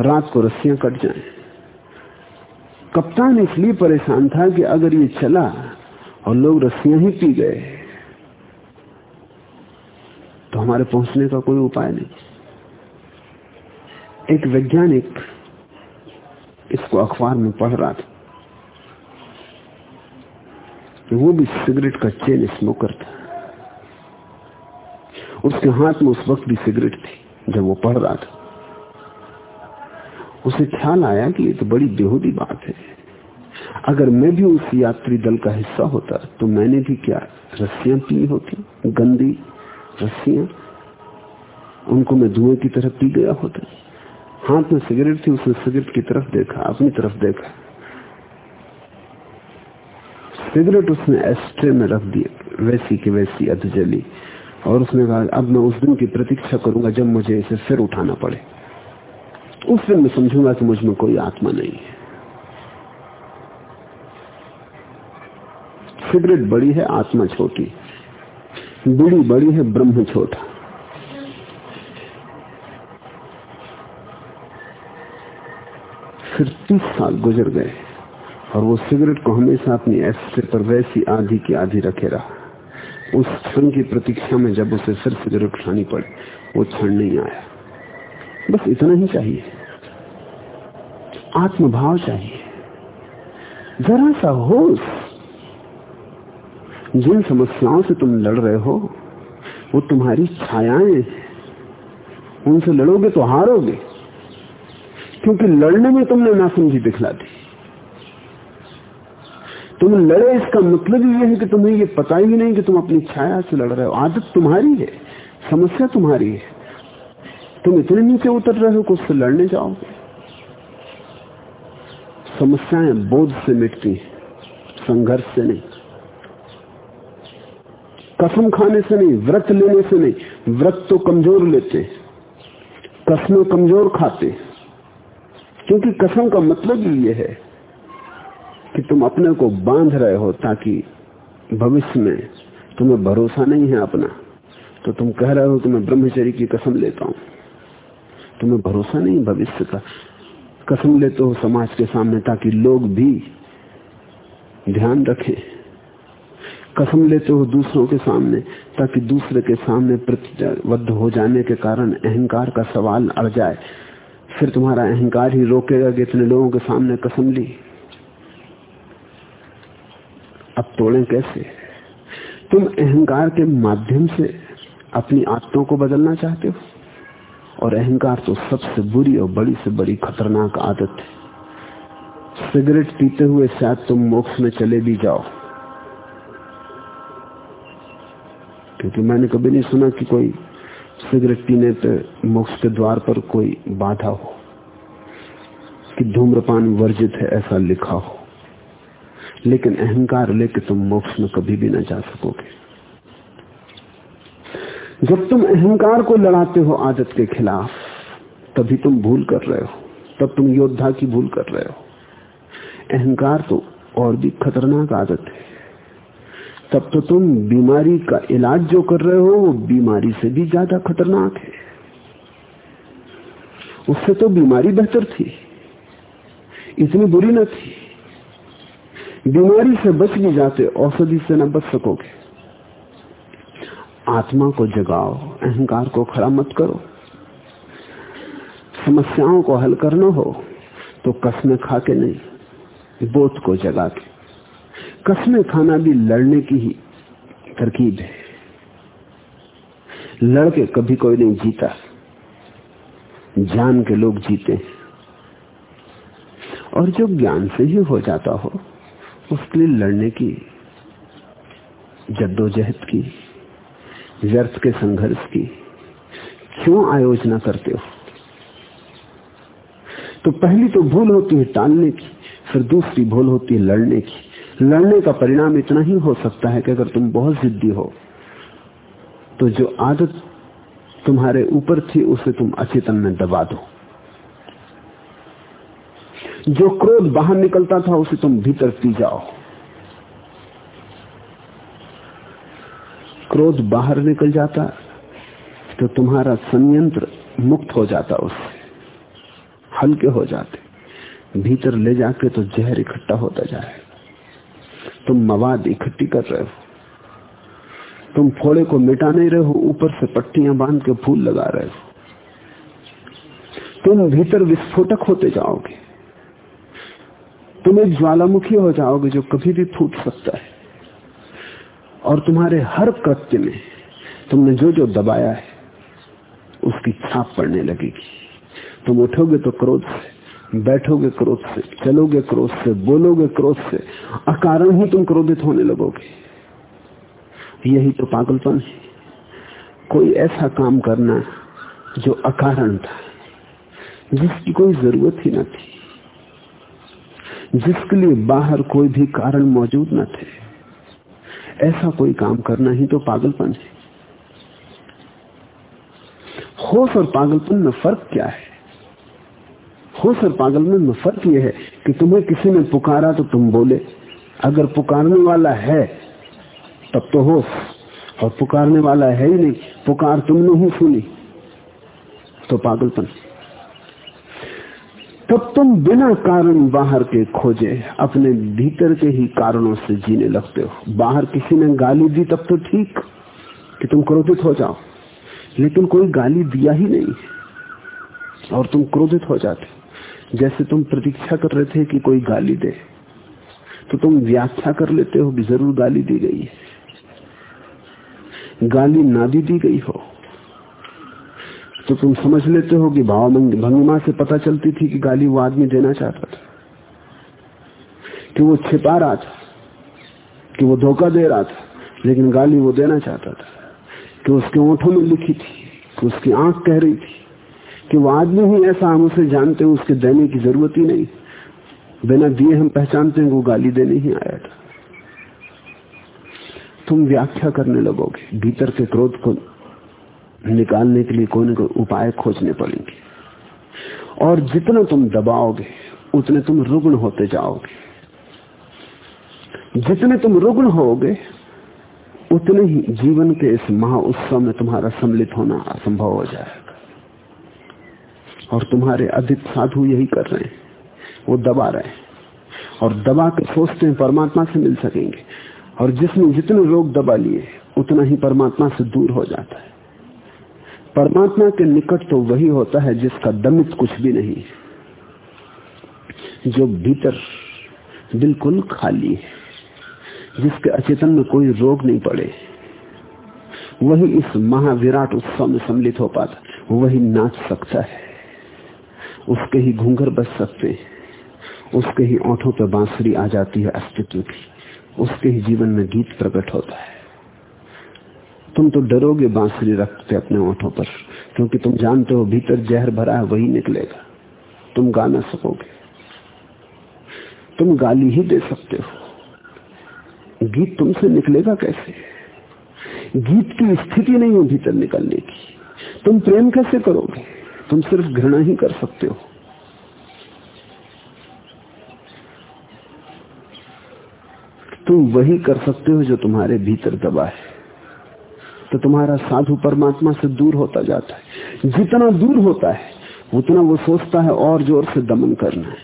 B: रात को रस्सियाँ कट जाए। कप्तान इसलिए परेशान था कि अगर ये चला और लोग रस्सियाँ ही पी गए तो हमारे पहुँचने का कोई उपाय नहीं। एक वैज्ञानिक इसको अखबार में पढ़ रहा था वो भी सिगरेट का चेन स्मोकर था। उसके हाथ में उस वक्त भी सिगरेट थी, जब वो पढ़ रहा था। उसे ख्याल आया कि ये तो बड़ी बेहूदी बात है। अगर मैं भी उस यात्री दल का हिस्सा होता तो मैंने भी क्या रस्सियाँ पी होती? गंदी रस्सियाँ? उनको मैं धुएँ की तरफ़ पी गया होता। हाथ में सिगरेट थी, उसने सिगरेट की तरफ़ देखा, अपनी तरफ़ देखा। सिगरेट उसने एस्ट्रे में रख दी वैसी की वैसी अधजली। और उसने कहा, अब मैं उस दिन की प्रतीक्षा करूँगा जब मुझे इसे फिर उठाना पड़े। उस दिन मैं समझूँगा कि मुझमें कोई आत्मा नहीं है। सिगरेट बड़ी है, आत्मा छोटी बीड़ी बड़ी है, ब्रह्म छोटा फिर तीस साल गुजर गए और वो सिगरेट को हमेशा अपनी ऐसे पर वैसी आधी की आधी रखे रहा। उस क्षण की प्रतीक्षा में जब उसे फिर सिगरेट उठानी पड़े, वो क्षण नहीं आया। बस इतना ही चाहिए। आत्मभाव चाहिए। जरा सा होश। जिन समस्याओं से तुम लड़ रहे हो, वो तुम्हारी छायाएँ उनसे लड़ोगे तो हारोगे। क्योंकि लड़ने में तुमने नासमझी दिखला दी। तुम लड़े, इसका मतलब यह है कि तुम्हें ये पता ही नहीं कि तुम अपनी छाया से लड़ रहे हो। आदत तुम्हारी है, समस्या तुम्हारी है। तुम इतने नीचे उतर रहे हो कि उससे लड़ने जाओगे। समस्याएँ बोध से मिटती हैं, संघर्ष से नहीं। कसम खाने से नहीं, व्रत लेने से नहीं। व्रत तो कमज़ोर लेते कसमें कमज़ोर खाते क्योंकि कसम का मतलब ही ये है कि तुम अपने को बाँध रहे हो ताकि भविष्य में तुम्हें भरोसा नहीं है अपना। तो तुम कह रहे हो कि मैं ब्रह्मचरी की कसम लेता हूँ। तुम्हें भरोसा नहीं भविष्य का। कसम लेते हो समाज के सामने ताकि लोग भी ध्यान रखें। कसम लेते हो दूसरों के सामने ताकि दूसरे के सामने प्रतिबद्ध हो जाने के कारण अहंकार का सवाल अड़ जाए। फिर तुम्हारा अहंकार ही रोकेगा कि इतने लोगों के सामने कसम ली। अब तोड़े कैसे? तुम अहंकार के माध्यम से अपनी आत्तों को बदलना चाहते हो? और अहंकार तो सबसे बुरी और बड़ी से बड़ी खतरनाक आदत है। सिगरेट पीते हुए शायद तुम मोक्ष में चले भी जाओ। क्योंकि मैंने कभी नहीं सुना कि कोई सिगरेट पीने पे मोक्ष के द्वार पर कोई बाधा हो, कि धूम्रपान वर्जित है ऐसा लिखा हो। लेकिन अहंकार लेके तुम मोक्ष में कभी भी ना जा सकोगे। जब तुम अहंकार को लड़ाते हो आदत के खिलाफ, तभी तुम भूल कर रहे हो। तब तुम योद्धा की भूल कर रहे हो। अहंकार तो और भी खतरनाक आदत है। तब तो तुम बीमारी का इलाज जो कर रहे हो, वो बीमारी से भी ज़्यादा खतरनाक है। उससे तो बीमारी बेहतर थी। इतनी बुरी न थी। बीमारी से बच भी जाते, औषधि से न बच सकोगे। आत्मा को जगाओ, अहंकार को खड़ा मत करो। समस्याओं को हल करना हो तो कसमें खा के नहीं बोध को जगा के। कसमें खाना भी लड़ने की ही तरकीब है। लड़के कभी कोई नहीं जीता। जान के लोग जीते और जो ज्ञान से ही हो जाता हो, उसके लिए लड़ने की, जद्दोजहद की। व्यर्थ के संघर्ष की। क्यों आयोजना करते हो? तो पहली तो भूल होती है टालने की, फिर दूसरी भूल होती है लड़ने की। लड़ने का परिणाम इतना ही हो सकता है कि अगर तुम बहुत जिद्दी हो तो जो आदत तुम्हारे ऊपर थी, उसे तुम अचेतन में दबा दो। जो क्रोध बाहर निकलता था, उसे तुम भीतर पी जाओ। क्रोध बाहर निकल जाता तो तुम्हारा संयंत्र मुक्त हो जाता उससे हल्के हो जाते। भीतर ले जाके तो जहर इकट्ठा होता जाए। तुम मवाद इकट्ठी कर रहे हो। तुम फोड़े को मिटा नहीं रहे हो, ऊपर से पट्टियाँ बाँध के फूल लगा रहे हो। तुम भीतर विस्फोटक होते जाओगे। तुम एक ज्वालामुखी हो जाओगे जो कभी भी फूट सकता है। और तुम्हारे हर कृत्य में तुमने जो जो दबाया है, उसकी छाप पड़ने लगेगी। तुम उठोगे तो क्रोध से, बैठोगे क्रोध से, चलोगे क्रोध से, बोलोगे क्रोध से, अकारण ही तुम क्रोधित होने लगोगे। यही तो पागलपन है। कोई ऐसा काम करना जो अकारण था, जिसकी कोई ज़रूरत ही न थी, जिसके लिए बाहर कोई भी कारण मौजूद न थे। ऐसा कोई काम करना ही तो पागलपन है। होश और पागलपन में फ़र्क क्या है? होश और पागलपन में फ़र्क यह है कि तुम्हें किसी ने पुकारा तो तुम बोले। अगर पुकारने वाला है, तब तो होश। और पुकारने वाला है ही नहीं, पुकार तुमने ही सुनी तो पागलपन तब तुम बिना कारण बाहर के खोजे, अपने भीतर के ही कारणों से जीने लगते हो। बाहर किसी ने गाली दी, तब तो ठीक कि तुम क्रोधित हो जाओ। लेकिन कोई गाली दिया ही नहीं और तुम क्रोधित हो जाते। जैसे तुम प्रतीक्षा कर रहे थे कि कोई गाली दे तो तुम व्याख्या कर लेते हो कि ज़रूर गाली दी गई है। गाली ना भी दी गई हो। तो तुम समझ लेते हो कि भाव भंगिमा से पता चलती थी कि गाली वो आदमी देना चाहता था, कि वो छिपा रहा था, कि वो धोखा दे रहा था, लेकिन गाली वो देना चाहता था, कि उसके ओठों में लिखी थी, कि उसकी आँख कह रही थी, कि वो आदमी ही ऐसा हम उसे जानते हैं, उसके देने की ज़रूरत ही नहीं। बिना दिए हम पहचानते हैं वो गाली देने ही आया था। तुम व्याख्या करने लगोगे, भीतर के क्रोध को निकालने के लिए कोई ना कोई उपाय खोजने पड़ेंगे। और जितना तुम दबाओगे, उतने तुम रुग्ण होते जाओगे। जितने तुम रुग्ण होगे, उतने ही जीवन के इस महा उत्सव में तुम्हारा सम्मिलित होना असंभव हो जाएगा। और तुम्हारे अधिक साधु यही कर रहे हैं। वो दबा रहे हैं। और दबा के सोचते हैं, परमात्मा से मिल सकेंगे। और जिसने जितने रोग दबा लिए, उतना ही परमात्मा से दूर हो जाता है। परमात्मा के निकट तो वही होता है जिसका दमित कुछ भी नहीं जो भीतर बिल्कुल खाली है, जिसके अचेतन में कोई रोग नहीं पड़े, वही इस महाविराट उत्सव में सम्मिलित हो पाता, वही नाच सकता है। उसके ही घूंघर बच सकते हैं, उसके ही ओठों पर बांसुरी आ जाती है अस्तित्व की, उसके ही जीवन में गीत प्रकट होता है। तुम तो डरोगे बांसुरी रक्त रखते अपने ओठों पर, क्योंकि तुम जानते हो भीतर जहर भरा है, वही निकलेगा। तुम गा ना सकोगे। तुम गाली ही दे सकते हो। गीत तुमसे निकलेगा कैसे? गीत की स्थिति नहीं हो भीतर निकलने की। तुम प्रेम कैसे करोगे? तुम सिर्फ़ घृणा ही कर सकते हो। तुम वही कर सकते हो जो तुम्हारे भीतर दबा है। तो तुम्हारा साधु परमात्मा से दूर होता जाता है। जितना दूर होता है, उतना वो सोचता है और ज़ोर से दमन करना है।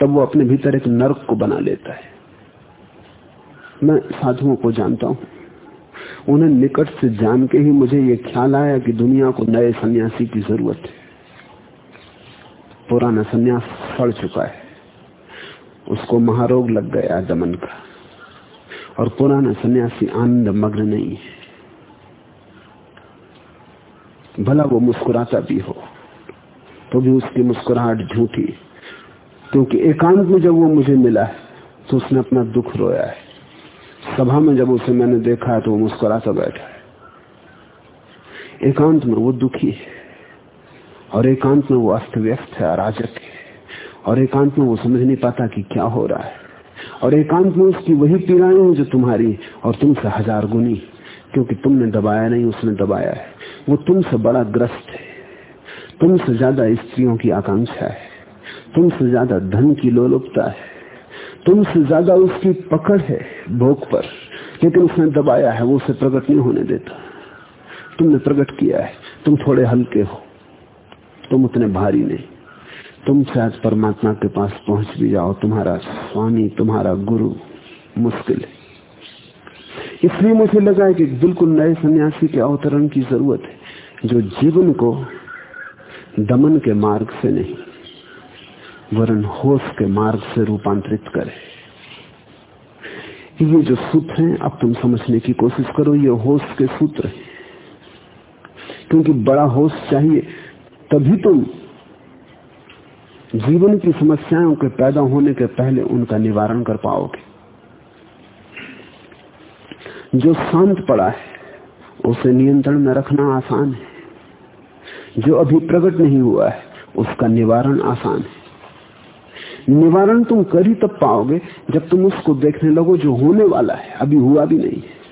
B: तब वो अपने भीतर एक नरक को बना लेता है। मैं साधुओं को जानता हूँ। उन्हें निकट से जान के ही मुझे ये ख्याल आया कि दुनिया को नए सन्यासी की ज़रूरत है। पुराना सन्यास सड़ चुका है। उसको महारोग लग गया दमन का। और पुराना सन्यासी आनंद मग्न नहीं है। भला वो मुस्कुराता भी हो तो भी उसकी मुस्कुराहट झूठी क्योंकि एकांत में जब वो मुझे मिला है तो उसने अपना दुख रोया है। सभा में जब उसे मैंने देखा है तो वो मुस्कुराता बैठा है। एकांत में वो दुखी है, और एकांत में वो अस्त व्यस्त है, अराजक है, और एकांत में वो समझ नहीं पाता कि क्या हो रहा है। और एकांत में उसकी वही पीड़ाएँ हैं जो तुम्हारी और तुमसे हज़ार गुनी, क्योंकि तुमने दबाया नहीं, उसने दबाया है। वो तुमसे बड़ा ग्रस्त है। तुमसे ज़्यादा स्त्रियों की आकांक्षा है। तुमसे ज़्यादा धन की लोलुपता है। तुमसे ज़्यादा उसकी पकड़ है भोग पर। लेकिन उसने दबाया है, वो उसे प्रकट नहीं होने देता। तुमने प्रकट किया है। तुम थोड़े हल्के हो। तुम उतने भारी नहीं। तुम शायद परमात्मा के पास पहुँच भी जाओ, तुम्हारा स्वामी, तुम्हारा गुरु मुश्किल है। इसलिए मुझे लगा है कि बिल्कुल नए सन्यासी के अवतरण की ज़रूरत है, जो जीवन को दमन के मार्ग से नहीं, वरन होश के मार्ग से रूपांतरित करे। ये जो सूत्र हैं, अब तुम समझने की कोशिश करो, ये होश के सूत्र हैं। क्योंकि बड़ा होश चाहिए, तभी तुम जीवन की समस्याओं के पैदा होने के पहले उनका निवारण कर पाओगे। जो शांत पड़ा है, उसे नियंत्रण में रखना आसान है। जो अभी प्रकट नहीं हुआ है, उसका निवारण आसान है। निवारण तुम कर ही तब पाओगे जब तुम उसको देखने लगो जो होने वाला है, अभी हुआ भी नहीं है।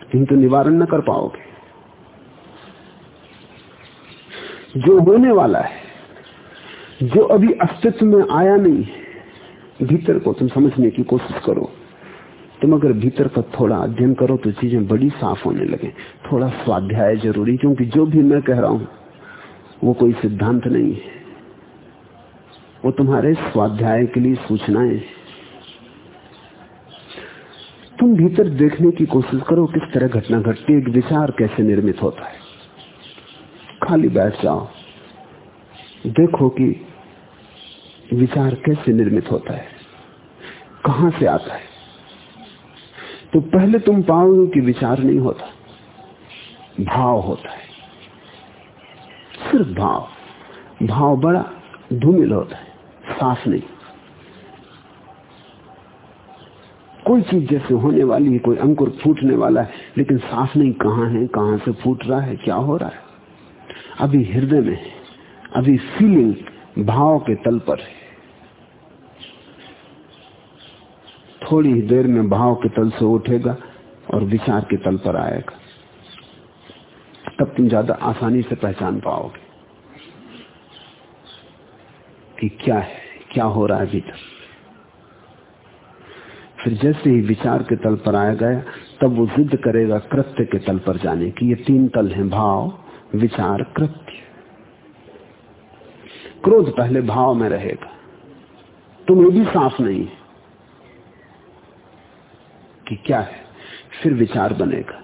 B: लेकिन तो निवारण न कर पाओगे। जो होने वाला है जो अभी अस्तित्व में आया नहीं, भीतर को तुम समझने की कोशिश करो। तुम अगर भीतर का थोड़ा अध्ययन करो तो चीज़ें बड़ी साफ़ होने लगे। थोड़ा स्वाध्याय ज़रूरी, क्योंकि जो भी मैं कह रहा हूँ, वो कोई सिद्धांत नहीं है। वो तुम्हारे स्वाध्याय के लिए सूचनाएँ तुम भीतर देखने की कोशिश करो किस तरह घटना घटती एक विचार कैसे निर्मित होता है। खाली बैठ जाओ। देखो कि विचार कैसे निर्मित होता है? कहाँ से आता है? तो पहले तुम पाओगे कि विचार नहीं होता, भाव होता है। सिर्फ़ भाव। भाव बड़ा धूमिल होता है, साफ़ नहीं। कोई चीज़ जैसे होने वाली है, कोई अंकुर फूटने वाला है, लेकिन साफ़ नहीं कहाँ है, कहाँ से फूट रहा है, क्या हो रहा है? अभी हृदय में है, अभी फीलिंग भाव के तल पर है। थोड़ी ही देर में भाव के तल से उठेगा और विचार के तल पर आएगा। तब तुम ज़्यादा आसानी से पहचान पाओगे कि क्या है, क्या हो रहा है भीतर। फिर जैसे ही विचार के तल पर आया गया, तब वो जिद करेगा कृत्य के तल पर जाने की। ये तीन तल हैं, भाव, विचार, कृत्य। क्रोध पहले भाव में रहेगा। तुम्हें भी साफ़ नहीं है कि क्या है। फिर विचार बनेगा।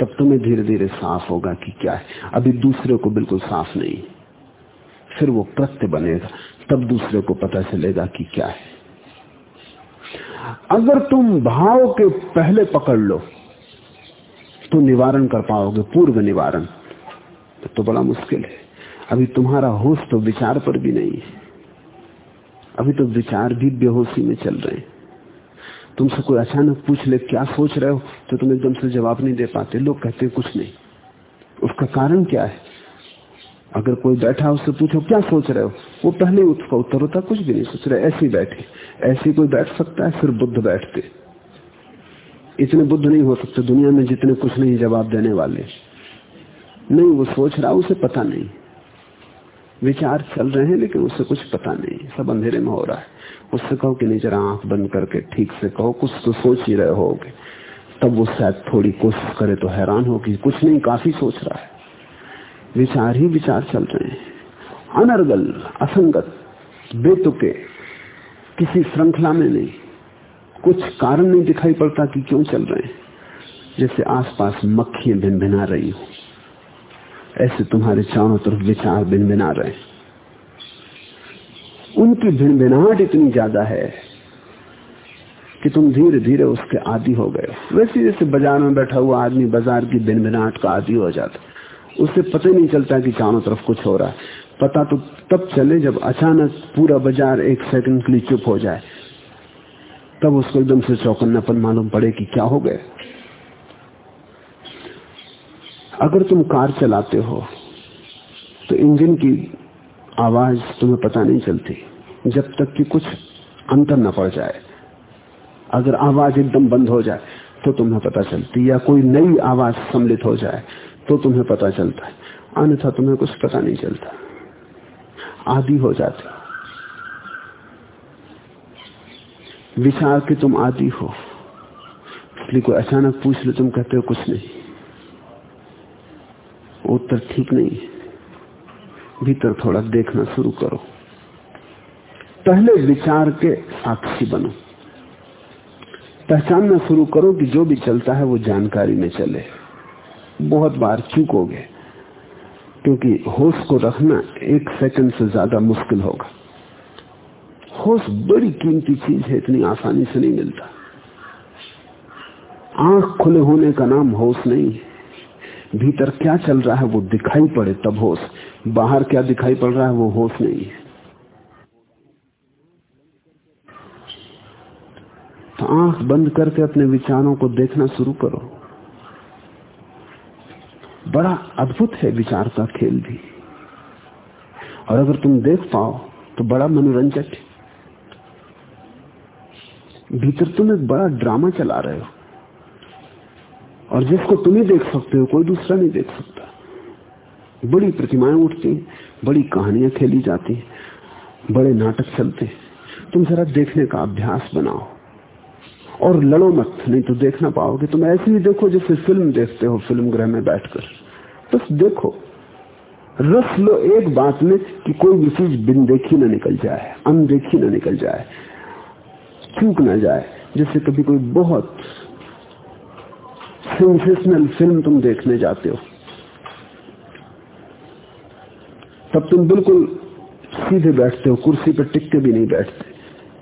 B: तब तुम्हें धीरे धीरे साफ़ होगा कि क्या है। अभी दूसरे को बिल्कुल साफ़ नहीं फिर वो प्रत्य बनेगा। तब दूसरे को पता चलेगा कि क्या है। अगर तुम भाव के पहले पकड़ लो तो निवारण कर पाओगे, पूर्व निवारण। तो बड़ा मुश्किल है। अभी तुम्हारा होश तो विचार पर भी नहीं है। अभी तो विचार भी बेहोशी में चल रहे हैं। तुमसे कोई अचानक पूछ ले, क्या सोच रहे हो? तो तुम एकदम से जवाब नहीं दे पाते। लोग कहते कुछ नहीं। उसका कारण क्या है? अगर कोई बैठा उससे पूछो, क्या सोच रहे हो? वो पहले उसका उत्तर होता, कुछ भी नहीं सोच रहे। ऐसे बैठे। ऐसे कोई बैठ सकता है, फिर बुद्ध बैठते। इतने बुद्ध नहीं हो सकते दुनिया में जितने कुछ नहीं जवाब देने वाले। नहीं, वो सोच रहा, उसे पता नहीं। विचार चल रहे हैं, लेकिन उससे कुछ पता नहीं। सब अंधेरे में हो रहा है। उससे कहो कि नहीं, जरा आँख बंद करके ठीक से कहो, कुछ तो सोच ही रहे होगे। तब वो शायद थोड़ी कोशिश करे तो हैरान हो कि कुछ नहीं, काफ़ी सोच रहा है। विचार ही विचार चल रहे हैं। अनर्गल, असंगत, बेतुके, किसी श्रृंखला में नहीं। कुछ कारण नहीं दिखाई पड़ता कि क्यों चल रहे हैं। जैसे आसपास मक्खियाँ भिन भिना रही हो। ऐसे तुम्हारे चारों तरफ़ विचार भिन भिना रहे। उनकी भिन भिनाहट इतनी ज़्यादा है कि तुम धीरे धीरे उसके आदि हो गए वैसे जैसे बाज़ार में बैठा हुआ आदमी बाज़ार की भिन भिनाहट का आदि हो जाता उसे पता नहीं चलता कि चारों तरफ़ कुछ हो रहा है। पता तो तब चले जब अचानक पूरा बाज़ार एक सेकंड के लिए चुप हो जाए। तब उसको एकदम से चौकन्नापन मालूम पड़े कि क्या हो गया। अगर तुम कार चलाते हो तो इंजन की आवाज़ तुम्हें पता नहीं चलती, जब तक कि कुछ अंतर न पड़ जाए। अगर आवाज़ एकदम बंद हो जाए तो तुम्हें पता चलती, या कोई नई आवाज़ सम्मिलित हो जाए तो तुम्हें पता चलता है। अन्यथा तुम्हें कुछ पता नहीं चलता। आदि हो जाते विचार के तुम आदि हो, इसलिए कोई अचानक पूछ ले, तुम कहते हो कुछ नहीं। उत्तर ठीक नहीं है। भीतर थोड़ा देखना शुरू करो। पहले विचार के साक्षी बनो। पहचानना शुरू करो कि जो भी चलता है वो जानकारी में चले। बहुत बार चूकोगे, क्योंकि होश को रखना एक सेकंड से ज़्यादा मुश्किल होगा। होश बड़ी कीमती चीज़ है, इतनी आसानी से नहीं मिलता। आँख खुले होने का नाम होश नहीं है। भीतर क्या चल रहा है वो दिखाई पड़े तब होश। बाहर क्या दिखाई पड़ रहा है वो होश नहीं। है तो आँख बंद करके अपने विचारों को देखना शुरू करो। बड़ा अद्भुत है विचार का खेल भी। और अगर तुम देख पाओ तो बड़ा मनोरंजक भीतर तुम एक बड़ा ड्रामा चला रहे हो। और जिसको तुम ही देख सकते हो, कोई दूसरा नहीं देख सकता। बड़ी प्रतिमाएँ उठती, बड़ी कहानियाँ खेली जाती, बड़े नाटक चलते। तुम जरा देखने का अभ्यास बनाओ। और लड़ो मत, नहीं तो देख ना पाओगे। तुम ऐसे ही देखो जैसे फ़िल्म देखते हो, फ़िल्म ग्रह में बैठकर। बस देखो। रस लो एक बात में कि कोई भी चीज़ बिन देखी ना निकल जाए, अनदेखी ना निकल जाए, चूक ना जाए। जैसे कभी कोई बहुत सेंसेशनल फ़िल्म तुम देखने जाते हो। तब तुम बिल्कुल सीधे बैठते हो, कुर्सी पर टिक के भी नहीं बैठते,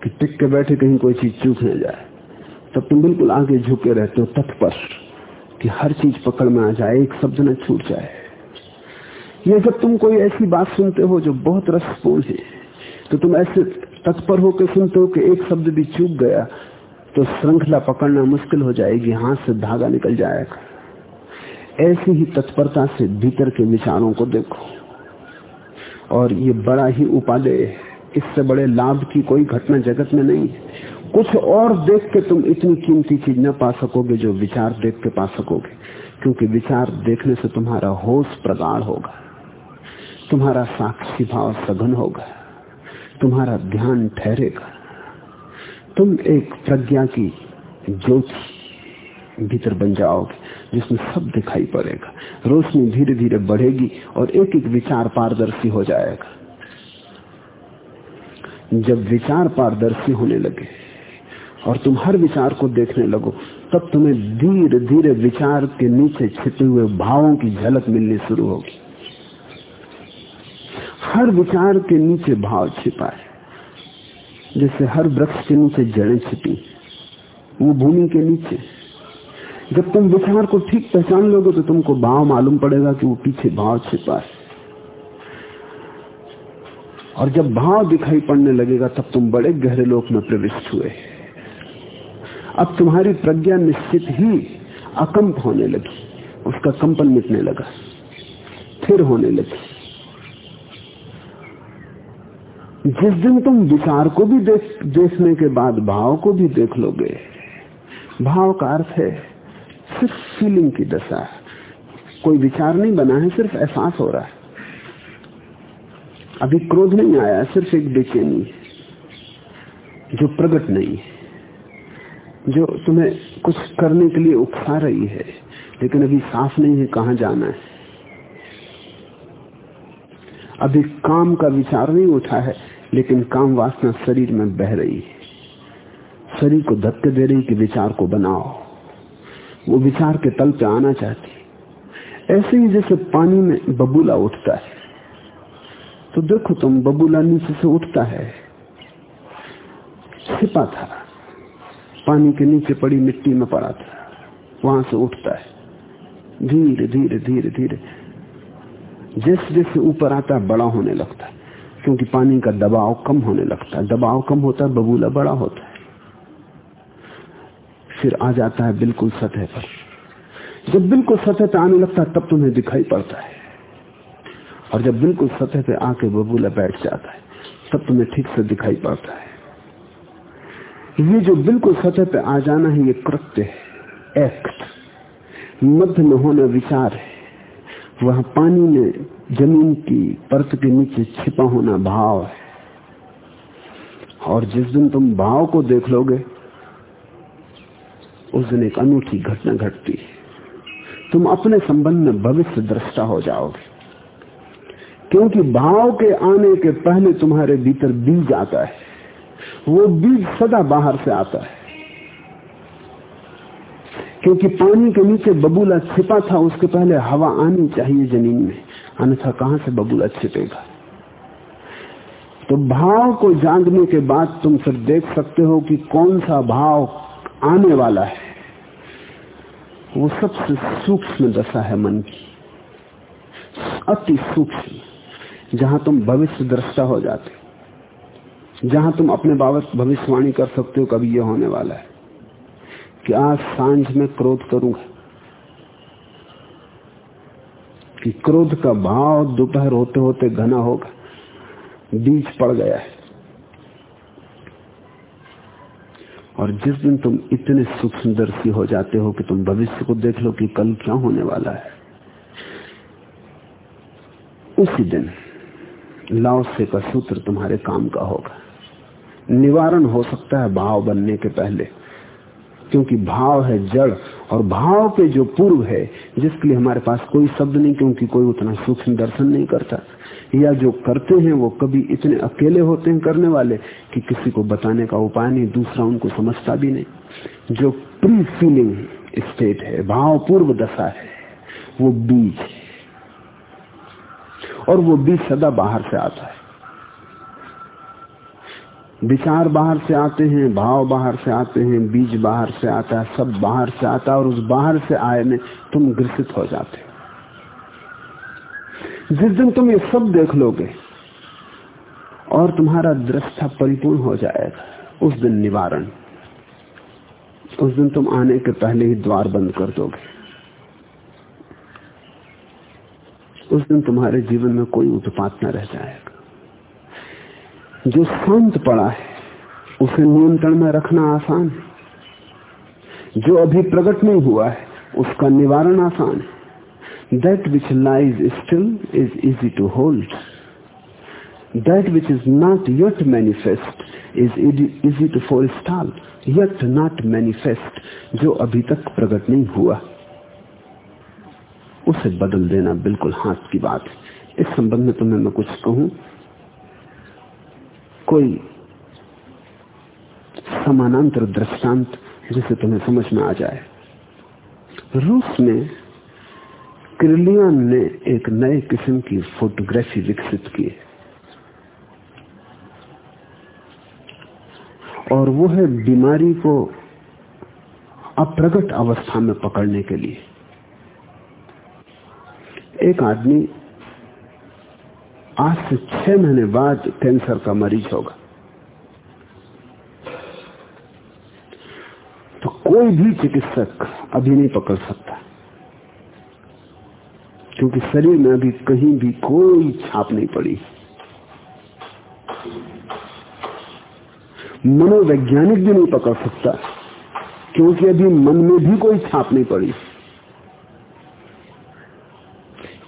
B: कि टिक के बैठे कहीं कोई चीज़ चूक न जाए। तब तुम बिल्कुल आगे झुके रहते हो तत्पर, कि हर चीज़ पकड़ में आ जाए, एक शब्द न छूट जाए। ये जब तुम कोई ऐसी बात सुनते हो जो बहुत रसपूर्ण है तो तुम ऐसे तत्पर होकर सुनते हो कि एक शब्द भी चूक गया तो श्रृंखला पकड़ना मुश्किल हो जाएगी, हाथ से धागा निकल जाएगा। ऐसी ही तत्परता से भीतर के विचारों को देखो। और ये बड़ा ही उपादेय है। इससे बड़े लाभ की कोई घटना जगत में नहीं है। कुछ और देख के तुम इतनी कीमती चीज़ न पा सकोगे जो विचार देख के पा सकोगे, क्योंकि विचार देखने से तुम्हारा होश प्रगाढ़ होगा, तुम्हारा साक्षी भाव सघन होगा, तुम्हारा ध्यान ठहरेगा। तुम एक प्रज्ञा की ज्योति भीतर बन जाओगे, जिसमें सब दिखाई पड़ेगा। रोशनी धीरे धीरे बढ़ेगी और एक एक विचार पारदर्शी हो जाएगा। जब विचार पारदर्शी होने लगे और तुम हर विचार को देखने लगो, तब तुम्हें धीरे धीरे विचार के नीचे छिपे हुए भावों की झलक मिलनी शुरू होगी। हर विचार के नीचे भाव छिपा है जैसे हर वृक्ष के नीचे जड़ें छिपी। वो भूमि के नीचे। जब तुम विचार को ठीक पहचान लोगे तो तुमको भाव मालूम पड़ेगा कि वो पीछे भाव छिपा है। और जब भाव दिखाई पड़ने लगेगा, तब तुम बड़े गहरे लोक में प्रविष्ट हुए। अब तुम्हारी प्रज्ञा निश्चित ही अकंप होने लगी। उसका कंपन मिटने लगा। फिर होने लगी। जिस दिन तुम विचार को भी देख, देखने के बाद भाव को भी देख लोगे, भाव का अर्थ है सिर्फ़ फीलिंग की दशा। कोई विचार नहीं बना है, सिर्फ़ एहसास हो रहा है। अभी क्रोध नहीं आया, सिर्फ़ एक बेचैनी जो प्रकट नहीं है, जो तुम्हें कुछ करने के लिए उकसा रही है, लेकिन अभी साफ़ नहीं है कहाँ जाना है। अभी काम का विचार नहीं उठा है लेकिन काम वासना शरीर में बह रही है। शरीर को धक्के दे रही कि विचार को बनाओ। वो विचार के तल पे आना चाहती ऐसे ही जैसे पानी में बबूला उठता है। तो देखो तुम, बबूला नीचे से उठता है। छिपा था। पानी के नीचे पड़ी मिट्टी में पड़ा था। वहाँ से उठता है। धीरे धीरे धीरे धीरे। जैसे जैसे ऊपर आता बड़ा होने लगता क्योंकि पानी का दबाव कम होने लगता है। दबाव कम होता है, बबूला बड़ा होता है। फिर आ जाता है बिल्कुल सतह पर। जब बिल्कुल सतह पर आने लगता है, तब तुम्हें दिखाई पड़ता है। और जब बिल्कुल सतह पे आके बबूला बैठ जाता है, तब तुम्हें ठीक से दिखाई पड़ता है। ये जो बिल्कुल सतह पे आ जाना है, ये कृत्य है। एक्ट मध्य में होना विचार है। वह पानी में ज़मीन की परत के नीचे छिपा होना भाव है। और जिस दिन तुम भाव को देख लोगे, उस दिन एक अनूठी घटना घटती है। तुम अपने संबंध में भविष्य दृष्टा हो जाओगे। क्योंकि भाव के आने के पहले तुम्हारे भीतर बीज आता है। वो बीज सदा बाहर से आता है। क्योंकि पानी के नीचे बबूला छिपा था, उसके पहले हवा आनी चाहिए ज़मीन में। अन्यथा कहाँ से बबूला छिपेगा? तो भाव को जागने के बाद तुम फिर देख सकते हो कि कौन सा भाव आने वाला है। वो सबसे सूक्ष्म दशा है मन की। अति सूक्ष्म, जहाँ तुम भविष्य दृष्टा हो जाते हो। जहाँ तुम अपने बाबत भविष्यवाणी कर सकते हो, कभी यह होने वाला है कि आज साँझ में क्रोध करूँगा। कि क्रोध का भाव दोपहर होते होते घना होगा। बीज पड़ गया है। और जिस दिन तुम इतने सूक्ष्मदर्शी हो जाते हो कि तुम भविष्य को देख लो कि कल क्या होने वाला है, उसी दिन लाओसे का सूत्र तुम्हारे काम का होगा। निवारण हो सकता है भाव बनने के पहले। क्योंकि भाव है जड़, और भाव के जो पूर्व है, जिसके लिए हमारे पास कोई शब्द नहीं, क्योंकि कोई उतना सूक्ष्म दर्शन नहीं करता। या जो करते हैं, वो कभी इतने अकेले होते हैं करने वाले, कि किसी को बताने का उपाय नहीं, दूसरा उनको समझता भी नहीं। जो प्री फीलिंग स्टेट है भाव पूर्व दशा है, वो बीज और वो बीज सदा बाहर से आता है। विचार बाहर से आते हैं, भाव बाहर से आते हैं, बीज बाहर से आता है, सब बाहर से आता है और उस बाहर से आए में तुम ग्रसित हो जाते जिस दिन तुम ये सब देख लोगे और तुम्हारा दृष्टा परिपूर्ण हो जाएगा, उस दिन निवारण। उस दिन तुम आने के पहले ही द्वार बंद कर दोगे। उस दिन तुम्हारे जीवन में कोई उत्पात न रह जाएगा। जो शांत पड़ा है, उसे नियंत्रण में रखना आसान है। जो अभी प्रकट नहीं हुआ है, उसका निवारण आसान है। That which lies still is easy to hold that which is not yet manifest is easy to forestall yet not manifest जो अभी तक प्रकट नहीं हुआ। उसे बदल देना बिल्कुल हाथ की बात है। इस संबंध में तुम्हें मैं कुछ कहूँ। कोई समानांतर दृष्टांत जिसे तुम्हें समझ में आ जाए। रूस में क्रिलियन ने एक नए किस्म की फोटोग्राफी विकसित की और वो है बीमारी को अप्रगट अवस्था में पकड़ने के लिए। एक आदमी आज से छह महीने बाद कैंसर का मरीज़ होगा। तो कोई भी चिकित्सक अभी नहीं पकड़ सकता। क्योंकि शरीर में अभी कहीं भी कोई छाप नहीं पड़ी। मनोवैज्ञानिक भी नहीं पकड़ सकता, क्योंकि अभी मन में भी कोई छाप नहीं पड़ी।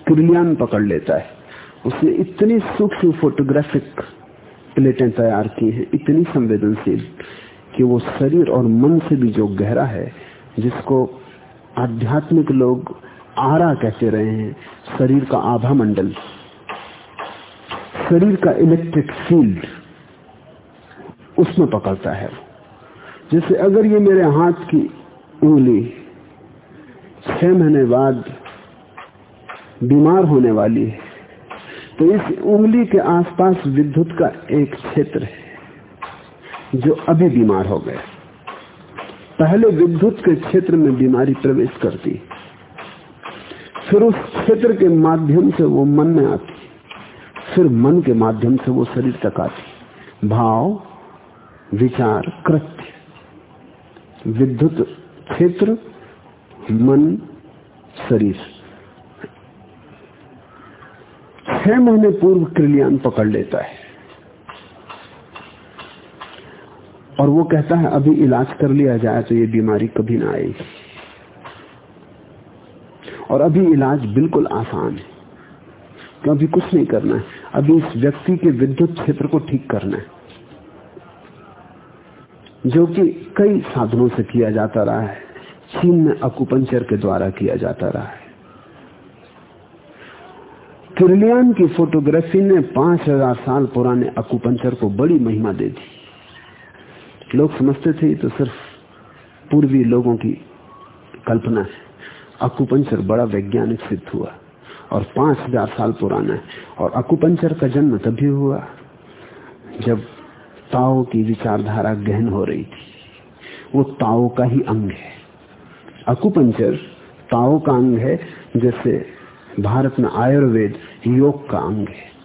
B: क्रियान पकड़ लेता है। उसने इतनी सूक्ष्म फोटोग्राफिक प्लेटें तैयार की हैं, इतनी संवेदनशील कि वो शरीर और मन से भी जो गहरा है, जिसको आध्यात्मिक लोग आरा कहते रहे हैं, शरीर का आभा मंडल, शरीर का इलेक्ट्रिक फ़ील्ड उसमें पकड़ता है। जैसे अगर ये मेरे हाथ की उंगली छह महीने बाद बीमार होने वाली है तो इस उंगली के आसपास विद्युत का एक क्षेत्र है, जो अभी बीमार हो गया। पहले विद्युत के क्षेत्र में बीमारी प्रवेश करती, फिर उस क्षेत्र के माध्यम से वो मन में आती, फिर मन के माध्यम से वो शरीर तक आती। भाव, विचार, कृत्य, विद्युत क्षेत्र, मन, शरीर। छह महीने पूर्व क्रिलियान पकड़ लेता है। और वो कहता है, अभी इलाज कर लिया जाए तो ये बीमारी कभी ना आएगी। और अभी इलाज बिल्कुल आसान है। तो अभी कुछ नहीं करना है। अभी इस व्यक्ति के विद्युत क्षेत्र को ठीक करना है। जो कि कई साधनों से किया जाता रहा है। चीन में अकुपंचर के द्वारा किया जाता रहा है। किरलियान की फोटोग्राफी ने पाँच हज़ार साल पुराने अकुपंचर को बड़ी महिमा दे दी। लोग समझते थे तो सिर्फ़ पूर्वी लोगों की कल्पना है। अकुपंचर बड़ा वैज्ञानिक सिद्ध हुआ और पाँच हज़ार साल पुराना है। और अकुपंचर का जन्म तभी हुआ जब ताओ की विचारधारा गहन हो रही थी। वो ताओ का ही अंग है। अकुपंचर ताओ का अंग है जैसे भारत में आयुर्वेद योग का अंग है।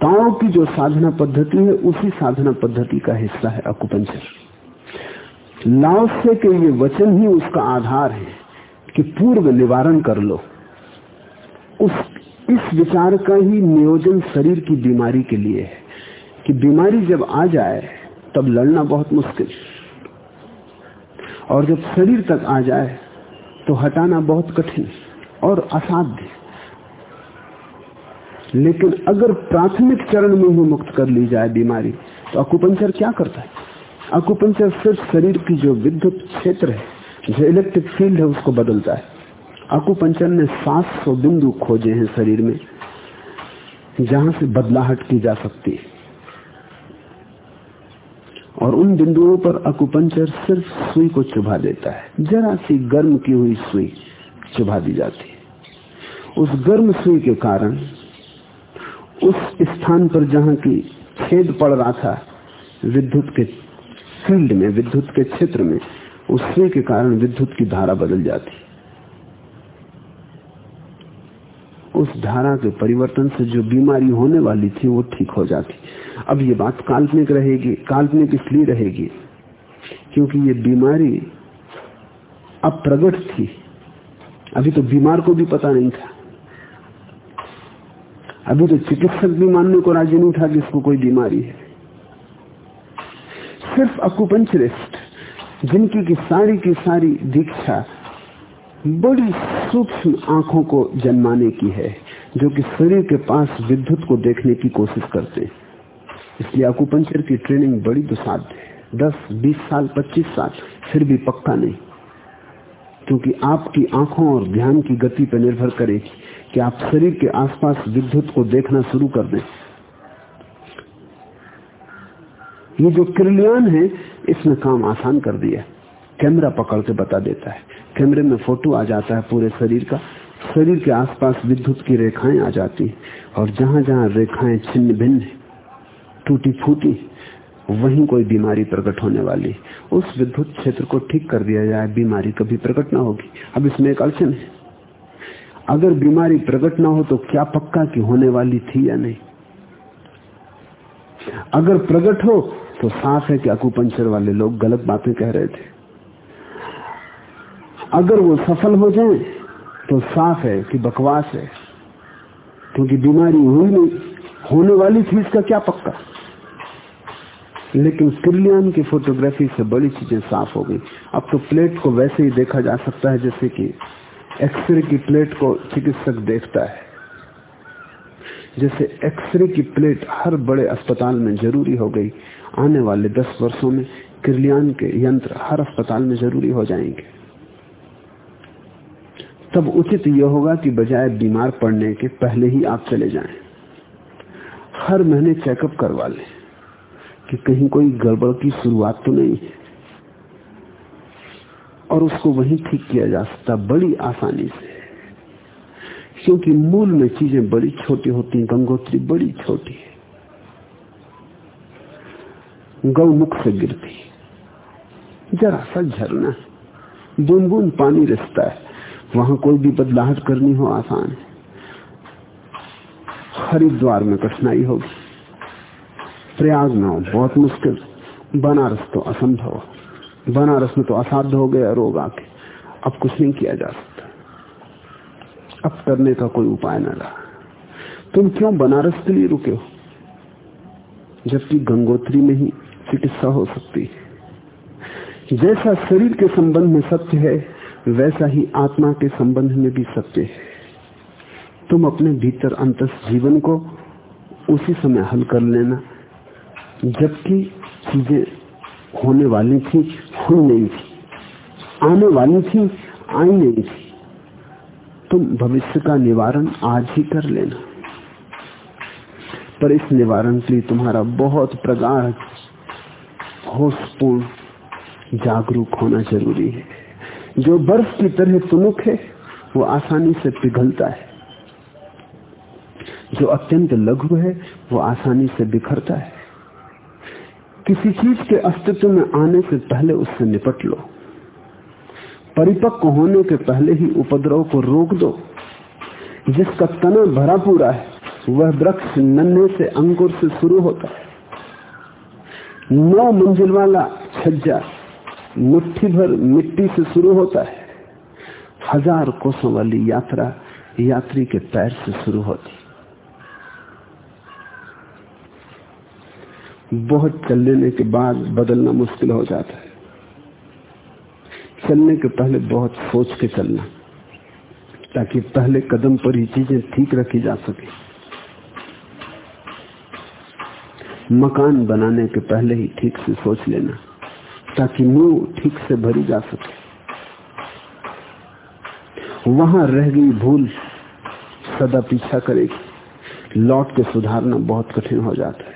B: ताओ की जो साधना पद्धति है, उसी साधना पद्धति का हिस्सा है अकुपंचर। लाओसे के ये वचन ही उसका आधार है कि पूर्व निवारण कर लो। उस, इस विचार का ही नियोजन शरीर की बीमारी के लिए है कि बीमारी जब आ जाए, तब लड़ना बहुत मुश्किल। और जब शरीर तक आ जाए तो हटाना बहुत कठिन और असाध्य। लेकिन अगर प्राथमिक चरण में ही मुक्त कर ली जाए बीमारी तो अकुपंचर क्या करता है? अकुपंचर सिर्फ़ शरीर की जो विद्युत क्षेत्र है, जो इलेक्ट्रिक फ़ील्ड है, उसको बदलता है। अकुपंचर ने 700 बिंदु खोजे हैं शरीर में, जहाँ से बदलाहट की जा सकती है। और उन बिंदुओं पर अकुपंचर सिर्फ़ सुई को चुभा देता है। जरा सी गर्म की हुई सुई चुभा दी जाती है। उस गर्म सुई के कारण उस स्थान पर जहाँ की छेद पड़ रहा था, विद्युत के फ़ील्ड में, विद्युत के क्षेत्र में उस सुई के कारण विद्युत की धारा बदल जाती। उस धारा के परिवर्तन से जो बीमारी होने वाली थी, वो ठीक हो जाती। अब ये बात काल्पनिक रहेगी, काल्पनिक इसलिए रहेगी, क्योंकि ये बीमारी अब प्रकट थी। अभी तो बीमार को भी पता नहीं था। अभी तो चिकित्सक भी मानने को राज़ी नहीं था कि इसको कोई बीमारी है। सिर्फ़ अकुपंचरिस्ट जिनकी की सारी की सारी दीक्षा बड़ी सूक्ष्म आँखों को जन्माने की है, जो कि शरीर के पास विद्युत को देखने की कोशिश करते इसलिए अकुपंचर की ट्रेनिंग बड़ी दुसाध्य है। दस, बीस साल, पच्चीस साल, फिर भी पक्का नहीं। क्योंकि आपकी आँखों और ध्यान की गति पर निर्भर करेगी कि आप शरीर के आसपास विद्युत को देखना शुरू कर दें। ये जो किरलियान है, इसने काम आसान कर दिया कैमरा पकड़ के बता देता है। कैमरे में फ़ोटो आ जाता है पूरे शरीर का। शरीर के आसपास विद्युत की रेखाएँ आ जाती और जहाँ जहाँ रेखाएँ छिन्न भिन्न टूटी फूटी वहीं कोई बीमारी प्रकट होने वाली। उस विद्युत क्षेत्र को ठीक कर दिया जाए, बीमारी कभी प्रकट ना होगी। अब इसमें एक अड़चन है। अगर बीमारी प्रकट ना हो तो क्या पक्का कि होने वाली थी या नहीं? अगर प्रकट हो तो साफ़ है कि अकुपंचर वाले लोग गलत बातें कह रहे थे। अगर वो सफल हो जाए तो साफ़ है कि बकवास है। क्योंकि बीमारी हुई नहीं, होने वाली थी इसका क्या पक्का? लेकिन किरलियान की फोटोग्राफी से बड़ी चीज़ें साफ़ हो गई। अब तो प्लेट को वैसे ही देखा जा सकता है जैसे कि एक्सरे की प्लेट को चिकित्सक देखता है। जैसे एक्सरे की प्लेट हर बड़े अस्पताल में ज़रूरी हो गई। आने वाले दस वर्षों में किरलियान के यंत्र हर अस्पताल में ज़रूरी हो जाएँगे। तब उचित यह होगा कि बजाय बीमार पड़ने के पहले ही आप चले जाएँ। हर महीने चेकअप करवा लें। कि कहीं कोई गड़बड़ की शुरुआत तो नहीं है। और उसको वहीं ठीक किया जा सकता बड़ी आसानी से। क्योंकि मूल में चीज़ें बड़ी छोटी होती हैं, गंगोत्री बड़ी छोटी है। गौमुख से गिरती जरा सा झरना बूंद बूंद पानी रिसता है। वहाँ कोई भी बदलाहट करनी हो आसान है। हरिद्वार में कठिनाई होगी। प्रयाग में हो, बहुत मुश्किल। बनारस तो असंभव बनारस में तो असाध्य हो गया रोग आके। अब कुछ नहीं किया जा सकता। अब करने का कोई उपाय न रहा। तुम क्यों बनारस के लिए रुके हो? जबकि गंगोत्री में ही चिकित्सा हो सकती है। जैसा शरीर के संबंध में सत्य है, वैसा ही आत्मा के संबंध में भी सत्य है। तुम अपने भीतर अंत जीवन को उसी समय हल कर लेना। जबकि चीज़ें होने वाली थी, हुई नहीं थी। आने वाली थी, आई नहीं थी। तुम भविष्य का निवारण आज ही कर लेना। पर इस निवारण के लिए तुम्हारा बहुत प्रगाढ़, होशपूर्ण, जागरूक होना ज़रूरी है। जो बर्फ़ की तरह तुमुक है, वो आसानी से पिघलता है। जो अत्यंत लघु है, वो आसानी से बिखरता है। किसी चीज़ के अस्तित्व में आने से पहले उससे निपट लो। परिपक्व होने के पहले ही उपद्रव को रोक दो। जिसका तना भरा पूरा है, वह वृक्ष नन्हे से अंकुर से शुरू होता है। नौ मंजिल वाला छज्जा मुट्ठी भर मिट्टी से शुरू होता है। हज़ार कोसों वाली यात्रा यात्री के पैर से शुरू होती बहुत चल लेने के बाद बदलना मुश्किल हो जाता है। चलने के पहले बहुत सोच के चलना, ताकि पहले कदम पर ही चीज़ें ठीक रखी जा सके। मकान बनाने के पहले ही ठीक से सोच लेना, ताकि मुँह ठीक से भरी जा सके। वहाँ रह गई भूल, सदा पीछा करेगी। लौट के सुधारना बहुत कठिन हो जाता है।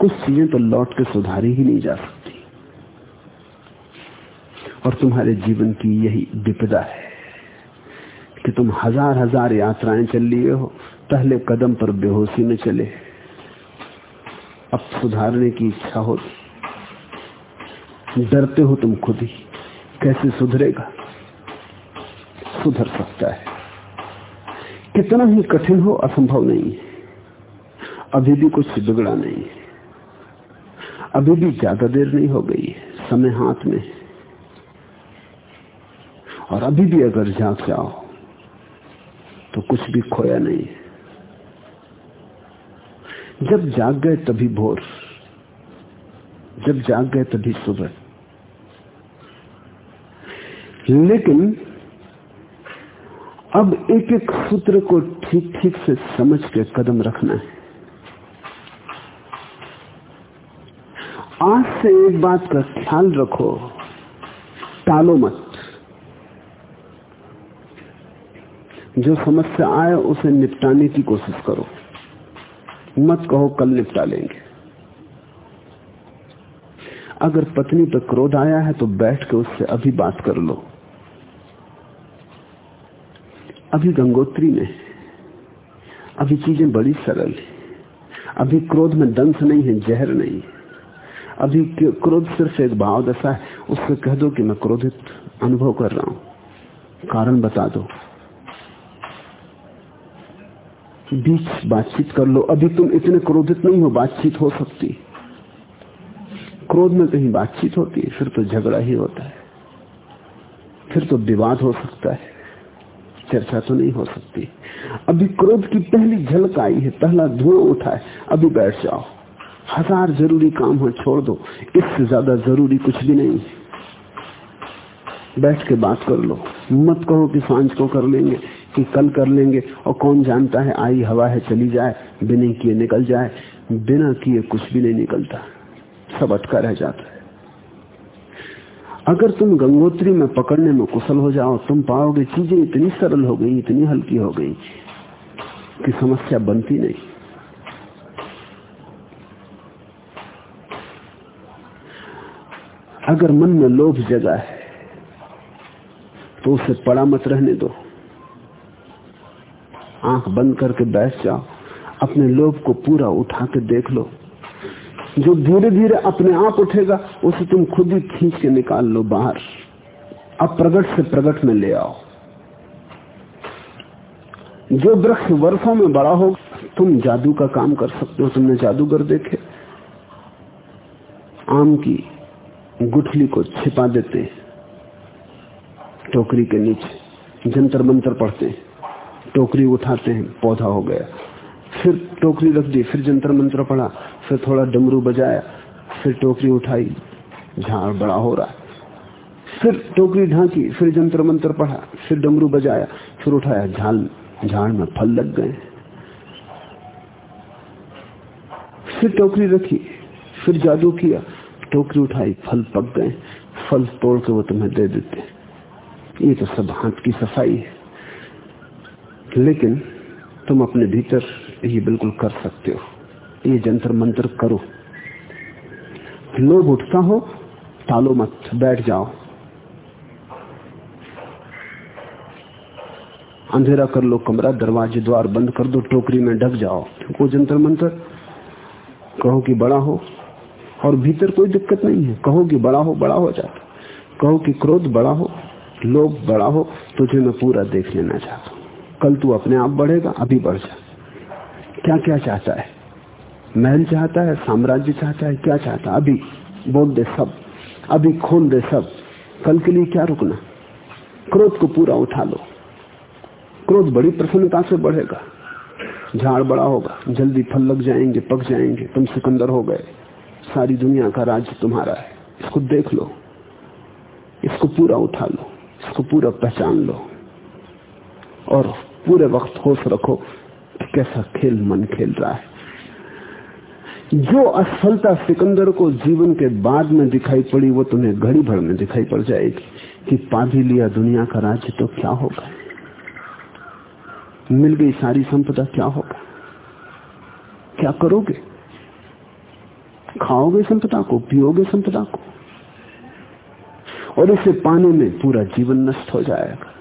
B: कुछ चीज़ें तो लौट के सुधारी ही नहीं जा सकती। और तुम्हारे जीवन की यही विपदा है कि तुम हज़ार हज़ार यात्राएँ चल लिए हो, पहले कदम पर बेहोशी में चले। अब सुधारने की इच्छा हो डरते हो तुम खुद ही। कैसे सुधरेगा? सुधर सकता है। कितना ही कठिन हो, असंभव नहीं है। अभी भी कुछ बिगड़ा नहीं है। अभी भी ज़्यादा देर नहीं हो गई है, समय हाथ में और अभी भी अगर जाग जाओ तो कुछ भी खोया नहीं है। जब जाग गए तभी भोर, जब जाग गए तभी सुबह। लेकिन अब एक एक सूत्र को ठीक ठीक से समझ के कदम रखना है। आज से एक बात का ख्याल रखो। टालो मत। जो समस्या आए, उसे निपटाने की कोशिश करो। मत कहो, कल निपटा लेंगे। अगर पत्नी पर क्रोध आया है तो बैठ के उससे अभी बात कर लो। अभी गंगोत्री में अभी चीज़ें बड़ी सरल है। अभी क्रोध में दंश नहीं है, जहर नहीं है। अभी क्रोध सिर्फ़ एक भाव दशा है, उससे कह दो कि मैं क्रोधित अनुभव कर रहा हूँ। कारण बता दो। बीच बातचीत कर लो। अभी तुम इतने क्रोधित नहीं हो, बातचीत हो सकती। क्रोध में कहीं बातचीत होती है, फिर तो झगड़ा ही होता है। फिर तो विवाद हो सकता है। चर्चा तो नहीं हो सकती। अभी क्रोध की पहली झलक आई है, पहला धुआँ उठा है। अभी बैठ जाओ। हज़ार ज़रूरी काम हो, छोड़ दो। इससे ज़्यादा ज़रूरी कुछ भी नहीं। बैठ के बात कर लो। मत कहो कि साँझ को कर लेंगे, कि कल कर लेंगे, और कौन जानता है, आई हवा है, चली जाए, बिना किए निकल जाए। बिना किए कुछ भी नहीं निकलता। सब अटका रह जाता है। अगर तुम गंगोत्री में पकड़ने में कुशल हो जाओ, तुम पाओगे चीज़ें इतनी सरल हो गई, इतनी हल्की हो गई, कि समस्या बनती नहीं। अगर मन में लोभ जगा है तो उसे पड़ा मत रहने दो। आँख बंद करके बैठ जाओ, अपने लोभ को पूरा उठा के देख लो। जो धीरे धीरे अपने आप उठेगा, उसे तुम खुद ही खींच के निकाल लो बाहर। अब प्रगट से प्रगट में ले आओ। जो वृक्ष वर्षों में बड़ा हो, तुम जादू का काम कर सकते हो, तुमने जादूगर देखे। आम की गुठली को छिपा देते टोकरी के नीचे जंतर मंतर पढ़ते हैं। टोकरी उठाते हैं, पौधा हो गया। फिर टोकरी रख दी, फिर जंतर मंत्र पढ़ा, फिर थोड़ा डमरू बजाया, फिर टोकरी उठाई, झाड़ बड़ा हो रहा फिर टोकरी ढांकी, फिर जंतर मंत्र पढ़ा, फिर डमरू बजाया, फिर उठाया झाल झाड़ में फल लग गए। फिर टोकरी रखी, फिर जादू किया टोकरी उठाई, फल पक गए। फल तोड़ के वो तुम्हें दे देते। ये तो सब हाथ की सफ़ाई है। लेकिन तुम अपने भीतर ये बिल्कुल कर सकते हो। ये जंतर मंत्र करो। लोग उठता हो, तालो मत, बैठ जाओ। अंधेरा कर लो कमरा, दरवाजे द्वार बंद कर दो, टोकरी में ढक जाओ। वो जंतर मंत्र, कहो कि बड़ा हो और भीतर कोई दिक्कत नहीं है। कहो कि बड़ा हो बड़ा हो जाता। कहो कि क्रोध बड़ा हो, लोभ बड़ा हो, तुझे मैं पूरा देख लेना चाहता कल तू अपने आप बढ़ेगा, अभी बढ़ जा। क्या क्या चाहता है? महल चाहता है, साम्राज्य चाहता है, क्या चाहता है? अभी बोल दे सब। अभी खोल दे सब। कल के लिए क्या रुकना? क्रोध को पूरा उठा लो। क्रोध बड़ी प्रसन्नता से बढ़ेगा। झाड़ बड़ा होगा। जल्दी फल लग जाएँगे, पक जाएँगे। तुम सिकंदर हो गए। सारी दुनिया का राज्य तुम्हारा है। इसको देख लो। इसको पूरा उठा लो। इसको पूरा पहचान लो। और पूरे वक्त होश रखो कि कैसा खेल मन खेल रहा है। जो असफलता सिकंदर को जीवन के बाद में दिखाई पड़ी, वो तुम्हें घड़ी भर में दिखाई पड़ जाएगी कि पा भी लिया दुनिया का राज्य तो क्या होगा? मिल गई सारी संपदा क्या होगा? क्या करोगे? खाओगे संपदा को, पियोगे संपदा को। और इसे पाने में पूरा जीवन नष्ट हो जाएगा।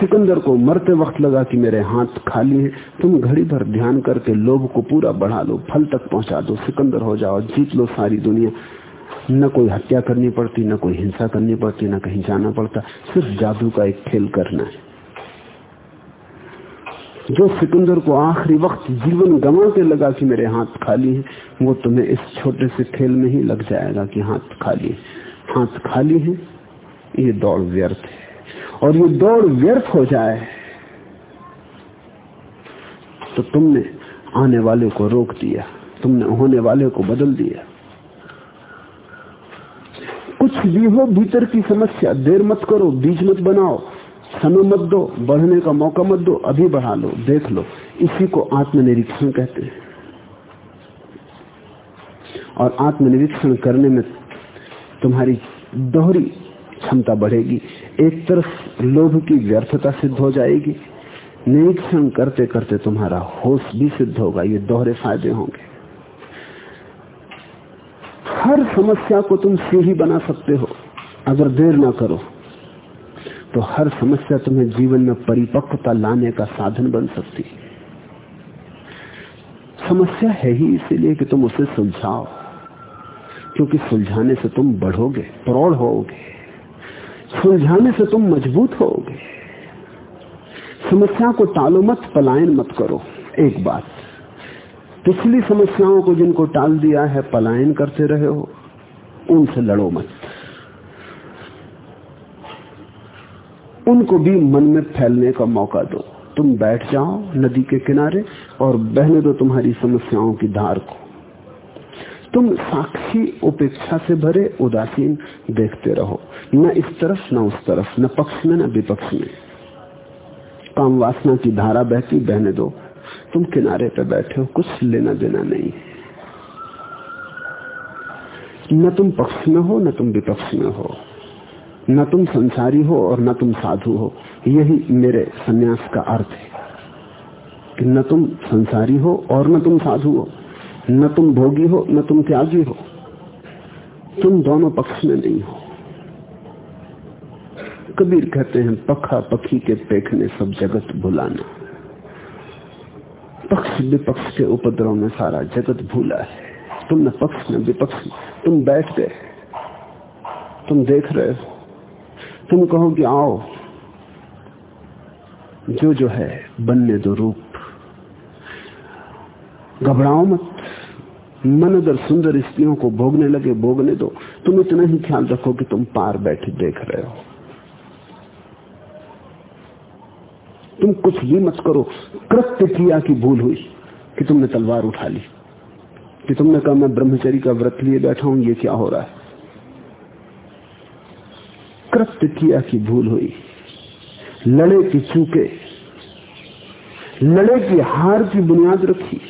B: सिकंदर को मरते वक्त लगा कि मेरे हाथ खाली हैं। तुम घड़ी भर ध्यान करके लोभ को पूरा बढ़ा लो, फल तक पहुँचा दो, सिकंदर हो जाओ, जीत लो सारी दुनिया। न कोई हत्या करनी पड़ती, न कोई हिंसा करनी पड़ती, न कहीं जाना पड़ता। सिर्फ़ जादू का एक खेल करना है। जो सिकंदर को आखिरी वक्त जीवन गंवा के लगा कि मेरे हाथ खाली है, वो तुम्हें इस छोटे से खेल में ही लग जाएगा कि हाथ खाली है। हाथ खाली है, ये दौड़ व्यर्थ है। और ये दौड़ व्यर्थ हो जाए तो तुमने आने वाले को रोक दिया, तुमने होने वाले को बदल दिया। कुछ भी हो, भीतर की समस्या, देर मत करो बीज मत बनाओ। समय मत दो, बढ़ने का मौका मत दो, अभी बढ़ा लो, देख लो। इसी को आत्मनिरीक्षण कहते हैं। और आत्मनिरीक्षण करने में तुम्हारी दोहरी क्षमता बढ़ेगी। एक तरफ़ लोभ की व्यर्थता सिद्ध हो जाएगी। निरीक्षण करते करते तुम्हारा होश भी सिद्ध होगा, ये दोहरे फ़ायदे होंगे। हर समस्या को तुम सीढ़ी बना सकते हो, अगर देर ना करो। तो हर समस्या तुम्हें जीवन में परिपक्वता लाने का साधन बन सकती है। समस्या है ही इसीलिए कि तुम उसे सुलझाओ, क्योंकि सुलझाने से तुम बढ़ोगे, प्रौढ़ होगे। सुलझाने से तुम मज़बूत होगे। समस्या को टालो मत, पलायन मत करो। एक बात, पिछली समस्याओं को जिनको टाल दिया है, पलायन करते रहे हो, उनसे लड़ो मत। उनको भी मन में फैलने का मौका दो। तुम बैठ जाओ नदी के किनारे और बहने दो तुम्हारी समस्याओं की धार को। तुम साक्षी उपेक्षा से भरे, उदासीन देखते रहो। न इस तरफ़, न उस तरफ़, न पक्ष में, न विपक्ष में। काम वासना की धारा बहती, बहने दो। तुम किनारे पर बैठे हो, कुछ लेना देना नहीं। न तुम पक्ष में हो, न तुम विपक्ष में हो। न तुम संसारी हो और न तुम साधु हो। यही मेरे सन्यास का अर्थ है कि न तुम संसारी हो और न तुम साधु हो। न तुम भोगी हो, न तुम त्यागी हो। तुम दोनों पक्ष में नहीं हो। कबीर कहते हैं, पखा पखी के पेखने सब जगत भुलाना। पक्ष विपक्ष के उपद्रव में सारा जगत भूला है। तुम न पक्ष न विपक्ष, तुम बैठ गए तुम देख रहे हो। तुम कहो कि आओ। जो जो है, बनने दो रूप। घबराओ मत। मन अगर सुंदर स्त्रियों को भोगने लगे, भोगने दो। तुम इतना ही ख्याल रखो कि तुम पार बैठे देख रहे हो। तुम कुछ भी मत करो। कृत्य किया की भूल हुई कि तुमने तलवार उठा ली। कि तुमने कहा, मैं ब्रह्मचरी का व्रत लिए बैठा हूँ, ये क्या हो रहा है? कृत्य क्रिया की भूल हुई। लड़े की चूके। लड़े की हार की बुनियाद रखी।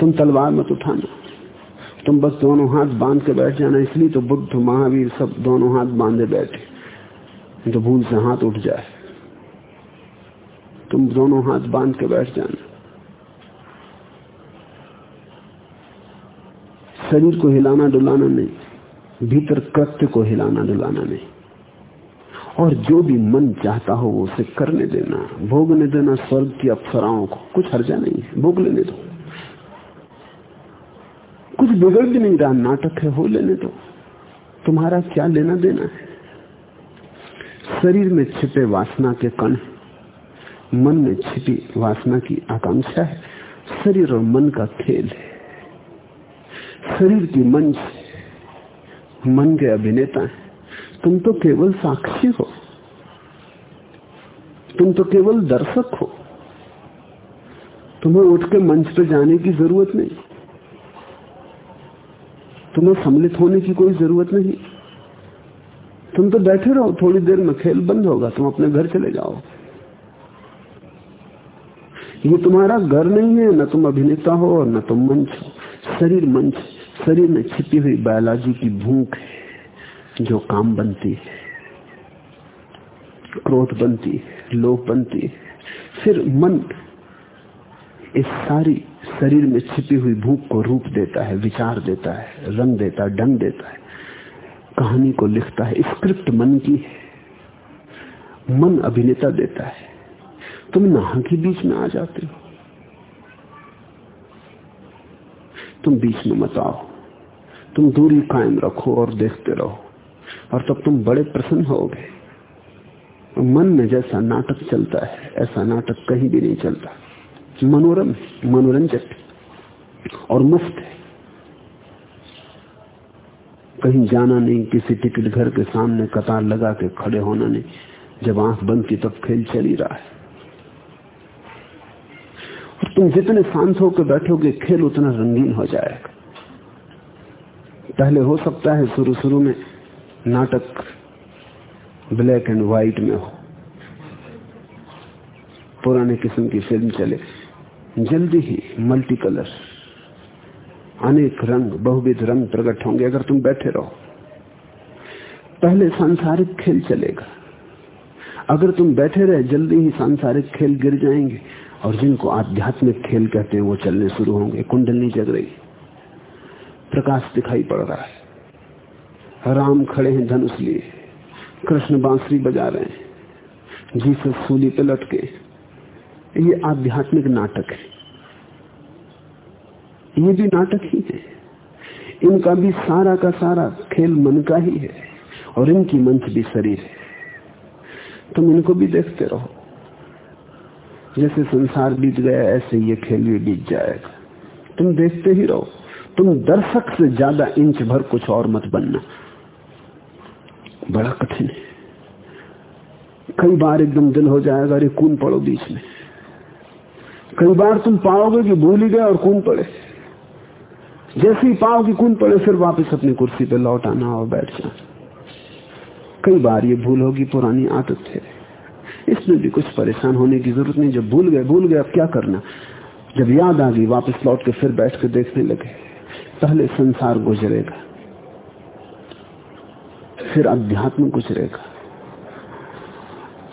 B: तुम तलवार मत उठाना। तुम बस दोनों हाथ बाँध के बैठ जाना, इसलिए तो बुद्ध, महावीर सब दोनों हाथ बांधे बैठे। तो भूल से हाथ उठ जाए। तुम दोनों हाथ बाँध के बैठ जाना। शरीर को हिलाना डुलाना नहीं, भीतर कृत्य को हिलाना डुलाना नहीं। और जो भी मन चाहता हो वो उसे करने देना। भोगने देना स्वर्ग की अप्सराओं को। कुछ हर्जा नहीं है। भोग लेने दो। कुछ बिगड़ भी नहीं रहा। नाटक है, हो लेने दो। तुम्हारा क्या लेना देना है? शरीर में छिपे वासना के कण मन में छिपी वासना की आकांक्षा है। शरीर और मन का खेल है। शरीर की मंच मन के अभिनेता है। तुम तो केवल साक्षी हो। तुम तो केवल दर्शक हो। तुम्हें उठ के मंच पर जाने की ज़रूरत नहीं। तुम्हें सम्मिलित होने की कोई ज़रूरत नहीं। तुम तो बैठे रहो, थोड़ी देर में खेल बंद होगा, तुम अपने घर चले जाओ। ये तुम्हारा घर नहीं है, ना तुम अभिनेता हो और न तुम मंच हो। शरीर मंच, शरीर में छिपी हुई बायोलॉजी की भूख है। जो काम बनती है, क्रोध बनती है, लोभ बनती है, फिर मन इस सारी शरीर में छिपी हुई भूख को रूप देता है, विचार देता है, रंग देता है, ढंग देता है, कहानी को लिखता है, स्क्रिप्ट मन की है। मन अभिनेता देता है। तुम नहा के बीच में आ जाते हो। तुम बीच में मत आओ। तुम दूरी कायम रखो और देखते रहो। और तब तुम बड़े प्रसन्न होगे। मन में जैसा नाटक चलता है, ऐसा नाटक कहीं भी नहीं चलता। मनोरम मनोरंजक और मुफ़्त है। कहीं जाना नहीं, किसी टिकट घर के सामने कतार लगा के खड़े होना नहीं। जब आँख बंद की तब खेल चल ही रहा है। और तुम जितने शांत होकर बैठोगे, खेल उतना रंगीन हो जाएगा। पहले हो सकता है शुरू शुरू में नाटक ब्लैक एंड व्हाइट में हो। पुराने किस्म की फ़िल्म चले। जल्दी ही मल्टी कलर अनेक रंग, बहुविध रंग प्रकट होंगे अगर तुम बैठे रहो। पहले सांसारिक खेल चलेगा। अगर तुम बैठे रहे, जल्दी ही सांसारिक खेल गिर जाएँगे और जिनको आध्यात्मिक खेल कहते हैं, वो चलने शुरू होंगे। कुंडलनी जग रही। प्रकाश दिखाई पड़ रहा है। राम खड़े हैं धनुष लिए। कृष्ण बांसुरी बजा रहे हैं। जीसस सूली पे लटके। ये आध्यात्मिक नाटक है। ये भी नाटक ही है। इनका भी सारा का सारा खेल मन का ही है और इनकी मंच भी शरीर है। तुम इनको भी देखते रहो। जैसे संसार बीत गया, ऐसे ये खेल भी बीत जाएगा। तुम देखते ही रहो। तुम दर्शक से ज़्यादा इंच भर कुछ और मत बनना। बड़ा कठिन है। कई बार एकदम दिल हो जाएगा अरे कून पड़ो बीच में। कई बार तुम पाओगे कि भूल ही गए और कून पड़े। जैसे ही पाओ कि कून पड़े, फिर वापस अपनी कुर्सी पे लौट आना और बैठ जाना। कई बार ये भूल होगी, पुरानी आदत है। इसमें भी कुछ परेशान होने की ज़रूरत नहीं। जब भूल गए भूल गए, अब क्या करना? जब याद आ गई, वापस लौट के फिर बैठ के देखने लगे, पहले संसार गुजरेगा। फिर अध्यात्म गुजरेगा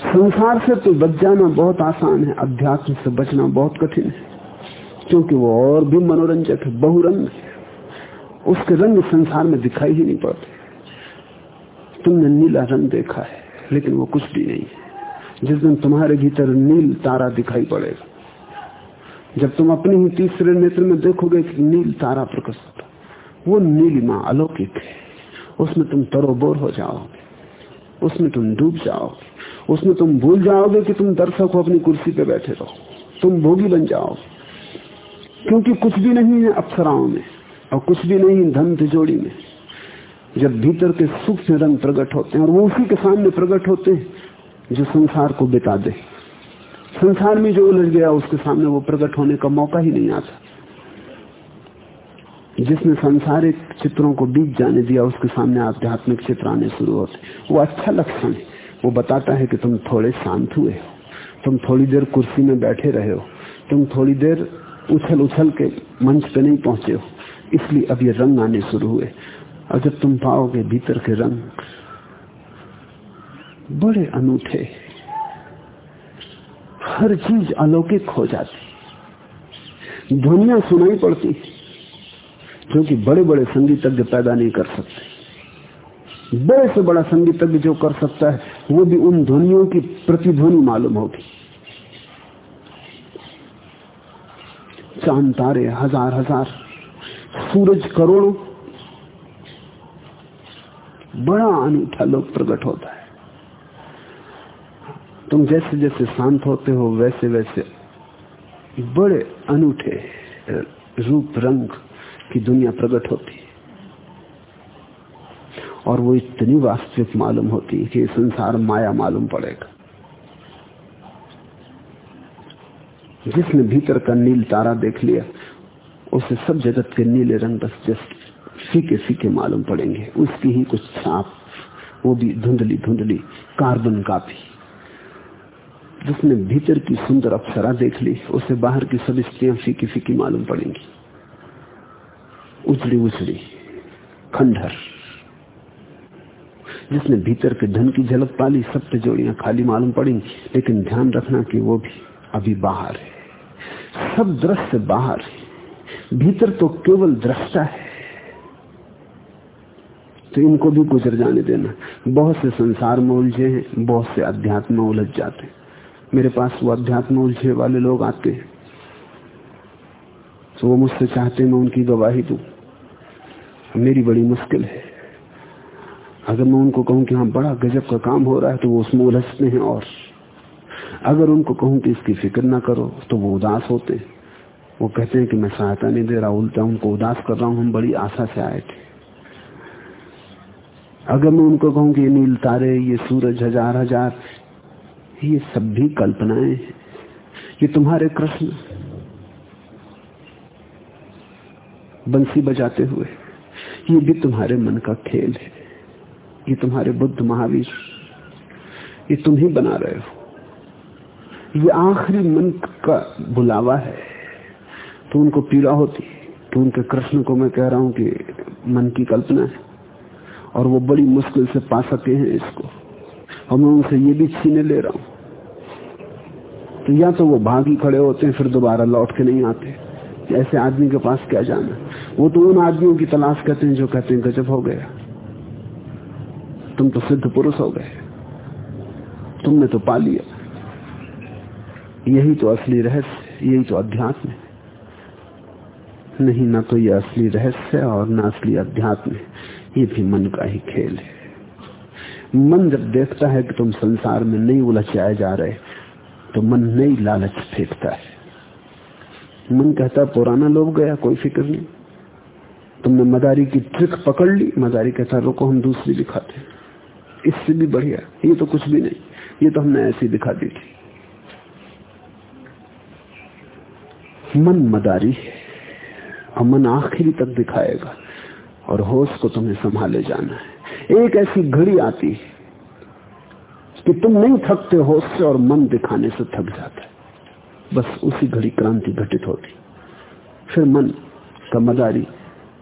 B: संसार से तो बच जाना बहुत आसान है, अध्यात्म से बचना बहुत कठिन है, क्योंकि वो और भी मनोरंजक है, बहुरंग है। उसके रंग संसार में दिखाई ही नहीं पड़ते। तुमने नीला रंग देखा है, लेकिन वो कुछ भी नहीं है। जिस दिन तुम्हारे भीतर नील तारा दिखाई पड़ेगा, जब तुम अपने ही तीसरे नेत्र में देखोगे कि नील तारा प्रकट वो नीलिमा अलौकिक है। उसमें तुम तरोबोर हो जाओगे। उसमें तुम डूब जाओगे। उसमें तुम भूल जाओगे कि तुम दर्शक हो अपनी कुर्सी पे बैठे रहो। तुम भोगी बन जाओगे। क्योंकि कुछ भी नहीं है अप्सराओं में, और कुछ भी नहीं धन तिजोड़ी में। जब भीतर के सूक्ष्म रंग प्रकट होते हैं, और वो उसी के सामने प्रकट होते हैं, जो संसार को बिता दे। संसार में जो उलझ गया, उसके सामने वो प्रकट होने का मौका ही नहीं आता। जिसने संसारिक चित्रों को बीत जाने दिया, उसके सामने आध्यात्मिक चित्र आने शुरू होते वो अच्छा लक्षण है। वो बताता है कि तुम थोड़े शांत हुए हो। तुम थोड़ी देर कुर्सी में बैठे रहे हो। तुम थोड़ी देर उछल उछल के मंच पे नहीं पहुँचे हो। इसलिए अब ये रंग आने शुरू हुए। और जब तुम पाओगे भीतर के रंग बड़े अनूठे, हर चीज़ अलौकिक हो जाती। ध्वनिया सुनाई पड़ती। जो कि बड़े बड़े संगीतज्ञ पैदा नहीं कर सकते। बड़े से बड़ा संगीतज्ञ जो कर सकता है, वो भी उन ध्वनियों की प्रतिध्वनि मालूम होगी। चाँद, तारे, हज़ार हज़ार, सूरज, करोड़ों। बड़ा अनूठा लोग प्रकट होता है। तुम जैसे जैसे शांत होते हो, वैसे वैसे बड़े अनूठे रूप, रंग की दुनिया प्रकट होती है। और वो इतनी वास्तविक मालूम होती है कि संसार माया मालूम पड़ेगा। जिसने भीतर का नील तारा देख लिया, उसे सब जगत के नीले रंग बस जस्ट फीके फीके मालूम पड़ेंगे। उसकी ही कुछ छाप वो भी धुंधली धुंधली, कार्बन कापी जिसने भीतर की सुंदर अप्सरा देख ली, उसे बाहर की सब स्त्रियाँ फीकी फीकी मालूम पड़ेंगी। उजड़ी उजड़ी खंडहर। जिसने भीतर के धन की झलक पाली, सब पे जोड़ियाँ खाली मालूम पड़ेंगी लेकिन ध्यान रखना कि वो भी अभी बाहर है। सब दृश्य बाहर है। भीतर तो केवल दृष्टा है। तो इनको भी गुजर जाने देना। बहुत से संसार में उलझे हैं, बहुत से अध्यात्म उलझ जाते हैं। मेरे पास वो अध्यात्म उलझे वाले लोग आते हैं। तो वो मुझसे चाहते मैं उनकी गवाही दू। मेरी बड़ी मुश्किल है। अगर मैं उनको कहूँ कि हाँ बड़ा गजब का काम हो रहा है तो वो उसमें उलझते हैं और अगर उनको कहूँ कि इसकी फ़िक्र ना करो तो वो उदास होते हैं। वो कहते हैं कि मैं सहायता नहीं दे रहा, उल्टा उनको उदास कर रहा हूँ, हम बड़ी आशा से आए थे। अगर मैं उनको कहूँ कि ये नील तारे, ये सूरज हज़ार हज़ार, ये सब भी कल्पनाएँ हैं। ये तुम्हारे कृष्ण। बंसी बजाते हुए, ये भी तुम्हारे मन का खेल है, ये तुम्हारे बुद्ध महावीर, ये तुम ही बना रहे हो। ये आखिरी मन का बुलावा है तो उनको पीड़ा होती तो उनके कृष्ण को मैं कह रहा हूँ कि मन की कल्पना है, और वो बड़ी मुश्किल से पा सके हैं इसको। और मैं उनसे ये भी छीने ले रहा हूँ तो या तो वो भागी खड़े होते हैं, फिर दोबारा लौट के नहीं आते ऐसे आदमी के पास क्या जाना वो तो उन आदमियों की तलाश करते हैं जो कहते हैं, गजब हो गया। तुम तो सिद्ध पुरुष हो गए। तुमने तो पा लिया। यही तो असली रहस्य, यही तो अध्यात्म है। नहीं, ना तो ये असली रहस्य है और ना असली अध्यात्म है। ये भी मन का ही खेल है। मन जब देखता है कि तुम संसार में नहीं उलझाए जा रहे तो मन नई लालच फेंकता है। मन कहता, पुराना लोग गया, कोई फ़िक्र नहीं। तुमने मदारी की ट्रिक पकड़ ली, मदारी कहता रुको हम दूसरी दिखाते इससे भी बढ़िया, ये तो कुछ भी नहीं, ये तो हमने ऐसी दिखा दी थी। मन मदारी है और मन आखिरी तक दिखाएगा, और होश को तुम्हें संभाले जाना है। एक ऐसी घड़ी आती है कि तुम नहीं थकते होश से और मन दिखाने से थक जाता है। बस उसी घड़ी क्रांति घटित होती। फिर मन का मदारी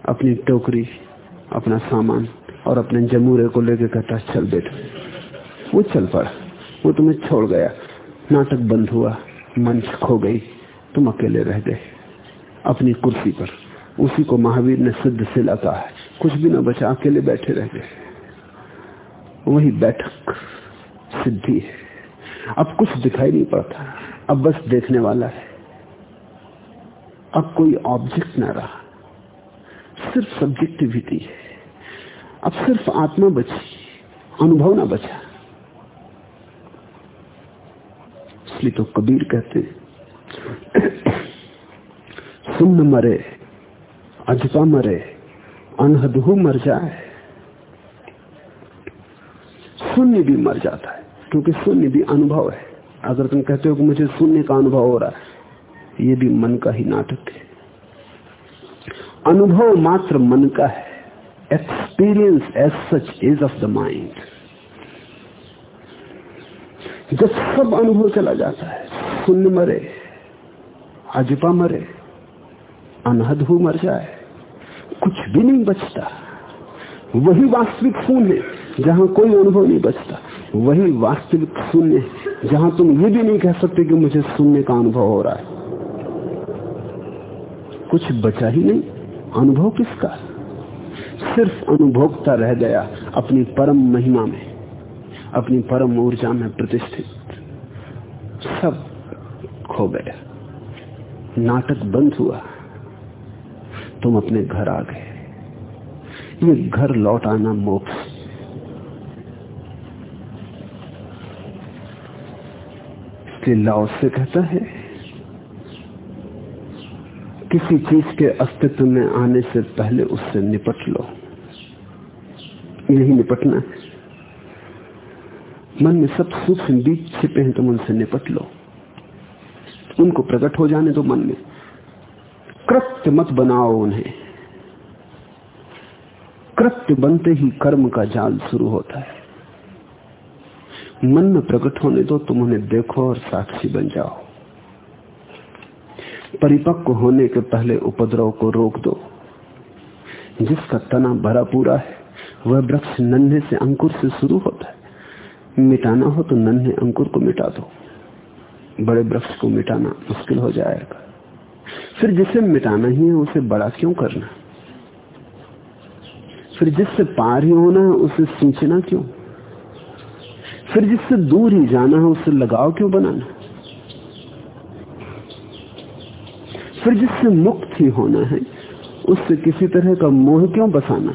B: अपनी टोकरी, अपना सामान और अपने जमूरे को लेकर कहता, चल बैठ वो चल पड़ा। वो तुम्हें छोड़ गया। नाटक बंद हुआ। मंच खो गई। तुम अकेले रह गए। अपनी कुर्सी पर। उसी को महावीर ने सिद्ध से लगा है कुछ भी ना बचा, अकेले बैठे रह गए। वही बैठक सिद्धि है। अब कुछ दिखाई नहीं पड़ता। अब बस देखने वाला है। अब कोई ऑब्जेक्ट ना रहा। सिर्फ़ सब्जेक्टिविटी है। अब सिर्फ़ आत्मा बची, अनुभव ना बचा। इसलिए तो कबीर कहते सुन मरे अजपा मरे, अनहदहू मर जाए। शून्य भी मर जाता है, क्योंकि शून्य भी अनुभव है। अगर तुम कहते हो कि मुझे शून्य का अनुभव हो रहा है, ये भी मन का ही नाटक है। अनुभव मात्र मन का है। Experience as such is of the mind जब सब अनुभव चला जाता है शून्य मरे अजपा मरे अनहदहू मर जाए, कुछ भी नहीं बचता। वही वास्तविक शून्य जहाँ कोई अनुभव नहीं बचता। वही वास्तविक शून्य जहाँ तुम ये भी नहीं कह सकते कि मुझे शून्य का अनुभव हो रहा है। कुछ बचा ही नहीं। अनुभव किसका? सिर्फ़ अनुभोक्ता रह गया अपनी परम महिमा में, अपनी परम ऊर्जा में प्रतिष्ठित। सब खो गया नाटक बंद हुआ। तुम अपने घर आ गए। ये घर लौट आना मोक्ष। लाओ से कहता है किसी चीज़ के अस्तित्व में आने से पहले उससे निपट लो। यही निपटना है। मन में सब सूक्ष्म बीज छिपे हैं, तुम उनसे निपट लो। उनको प्रकट हो जाने दो मन में। कृत्य मत बनाओ उन्हें। कृत्य बनते ही कर्म का जाल शुरू होता है। मन में प्रकट होने दो, तुम उन्हें देखो और साक्षी बन जाओ। परिपक्व होने के पहले उपद्रव को रोक दो। जिसका तना भरा पूरा है, वह वृक्ष नन्हे से अंकुर से शुरू होता है। मिटाना हो तो नन्हे अंकुर को मिटा दो। बड़े वृक्ष को मिटाना मुश्किल हो जाएगा। फिर जिसे मिटाना ही है, उसे बड़ा क्यों करना? फिर जिससे पार ही होना है, उसे सींचना क्यों? फिर जिससे दूर ही जाना है उससे लगाव क्यों बनाना? फिर जिससे मुक्त ही होना है, उससे किसी तरह का मोह क्यों बसाना?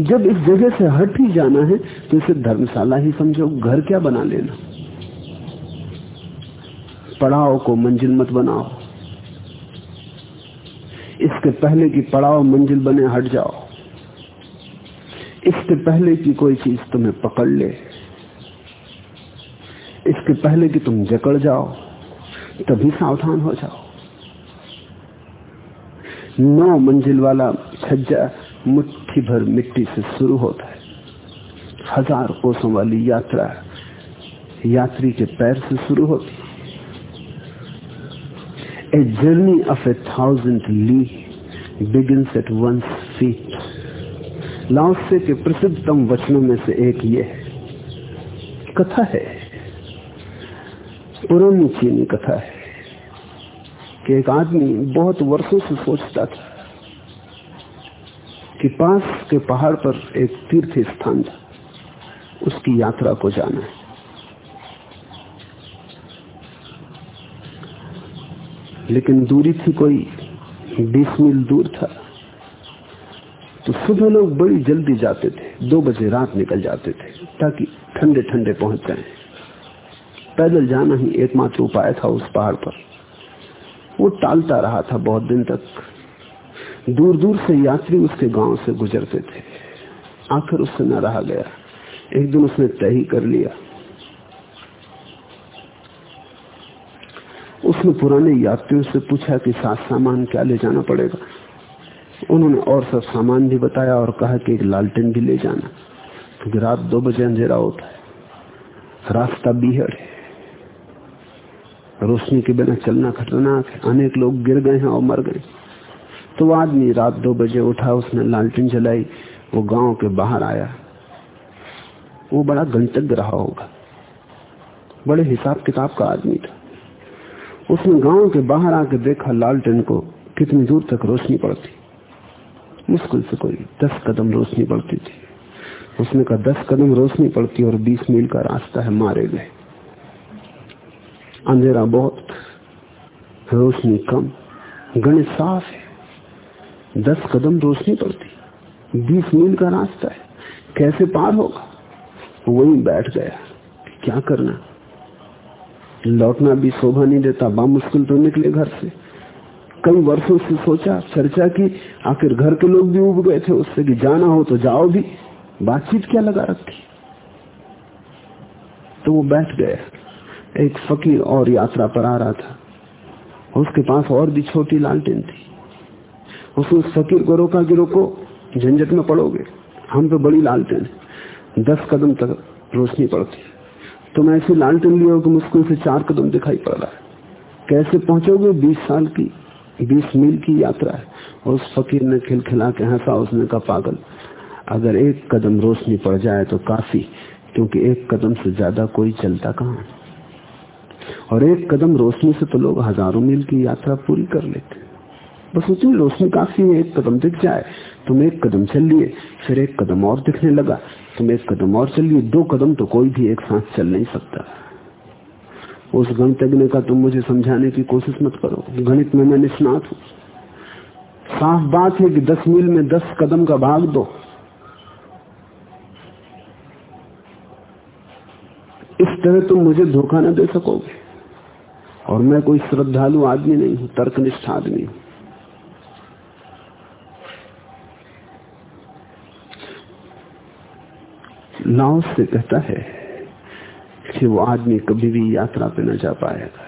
B: जब इस जगह से हट ही जाना है तो इसे धर्मशाला ही समझो, घर क्या बना लेना? पड़ाव को मंजिल मत बनाओ। इसके पहले की पड़ाव मंजिल बने, हट जाओ। इसके पहले की कोई चीज़ तुम्हें पकड़ ले। इसके पहले कि तुम जकड़ जाओ। तभी सावधान हो जाओ। नौ मंजिल वाला छज्जा मुट्ठी भर मिट्टी से शुरू होता है। हज़ार कोसों वाली यात्रा यात्री के पैर से शुरू होती a journey of a thousand li begins at one's feet Laozi के प्रसिद्धतम वचनों में से एक ये है। कथा है। पुरानी चीनी कथा है। कि एक आदमी बहुत वर्षों से सोचता था कि पास के पहाड़ पर एक तीर्थ स्थान था, उसकी यात्रा को जाना है। लेकिन दूरी थी कोई बीस मील दूर था तो सुबह लोग बड़ी जल्दी जाते थे, दो बजे रात निकल जाते थे, ताकि ठंडे ठंडे पहुँच जाए। पैदल जाना ही एकमात्र उपाय था उस पहाड़ पर। वो टालता रहा था बहुत दिन तक। दूर दूर से यात्री उसके गाँव से गुजरते थे। आखिर उससे न रहा गया। एक दिन उसने तय ही कर लिया। उसने पुराने यात्रियों से पूछा कि साथ सामान क्या ले जाना पड़ेगा। उन्होंने और सब सामान भी बताया और कहा कि एक लालटेन भी ले जाना। क्योंकि रात दो बजे अंधेरा होता है। रास्ता बीहड़ है। रोशनी के बिना चलना खतरनाक है। अनेक लोग गिर गए हैं और मर गए। तो आदमी रात दो बजे उठा, उसने लालटेन जलाई, वो गाँव के बाहर आया। वो बड़ा गंतव्य रहा होगा। बड़े हिसाब किताब का आदमी था। उसने गाँव के बाहर आके देखा लालटेन को कितनी दूर तक रोशनी पड़ती। मुश्किल से कोई दस कदम रोशनी पड़ती थी। उसने कहा, दस कदम रोशनी पड़ती और बीस मील का रास्ता है, मारे गए। अंधेरा बहुत रोशनी कम। गणित साफ़ है। दस कदम रोशनी पड़ती। बीस मील का रास्ता है। कैसे पार होगा? वहीं बैठ गया। क्या करना? लौटना भी शोभा नहीं देता। बा मुश्किल तो निकले घर से। कई वर्षों से सोचा, चर्चा की। आखिर घर के लोग भी उब गए थे उससे कि जाना हो तो जाओ भी। बातचीत क्या लगा रखी? तो वो बैठ गया। एक फकीर और यात्रा पर आ रहा था। उसके पास और भी छोटी लालटेन थी। उसने उस फकीर को रोका कि रोको, झंझट में पड़ोगे। हम तो बड़ी लालटेन दस कदम तक रोशनी पड़ती तुम ऐसी लालटेन लियो कि मुश्किल से चार कदम दिखाई पड़ रहा है। कैसे पहुंचोगे? बीस साल की, बीस मील की यात्रा है। और उस फकीर ने खिलखिला के हंसा। उसने कहा, पागल, अगर एक कदम रोशनी पड़ जाए तो काफ़ी, क्योंकि एक कदम से ज़्यादा कोई चलता कहाँ और एक कदम रोशनी से तो लोग हज़ारों मील की यात्रा पूरी कर लेते बस उतनी रोशनी काफ़ी है, एक कदम दिख जाए, तुम एक कदम चल लिए फिर एक कदम और दिखने लगा, तुम एक कदम और चल लिए दो कदम तो कोई भी एक साथ चल नहीं सकता। उस गणितज्ञ का तुम मुझे समझाने की कोशिश मत करो, गणित में मैं निष्णात हूँ। साफ़ बात है कि दस मील में दस कदम का भाग दो इस तरह तुम मुझे धोखा न दे सकोगे? और मैं कोई श्रद्धालु आदमी नहीं हूँ, तर्कनिष्ठ आदमी हूँ। लाओ से कहता है कि वो आदमी कभी भी यात्रा पे न जा पाएगा।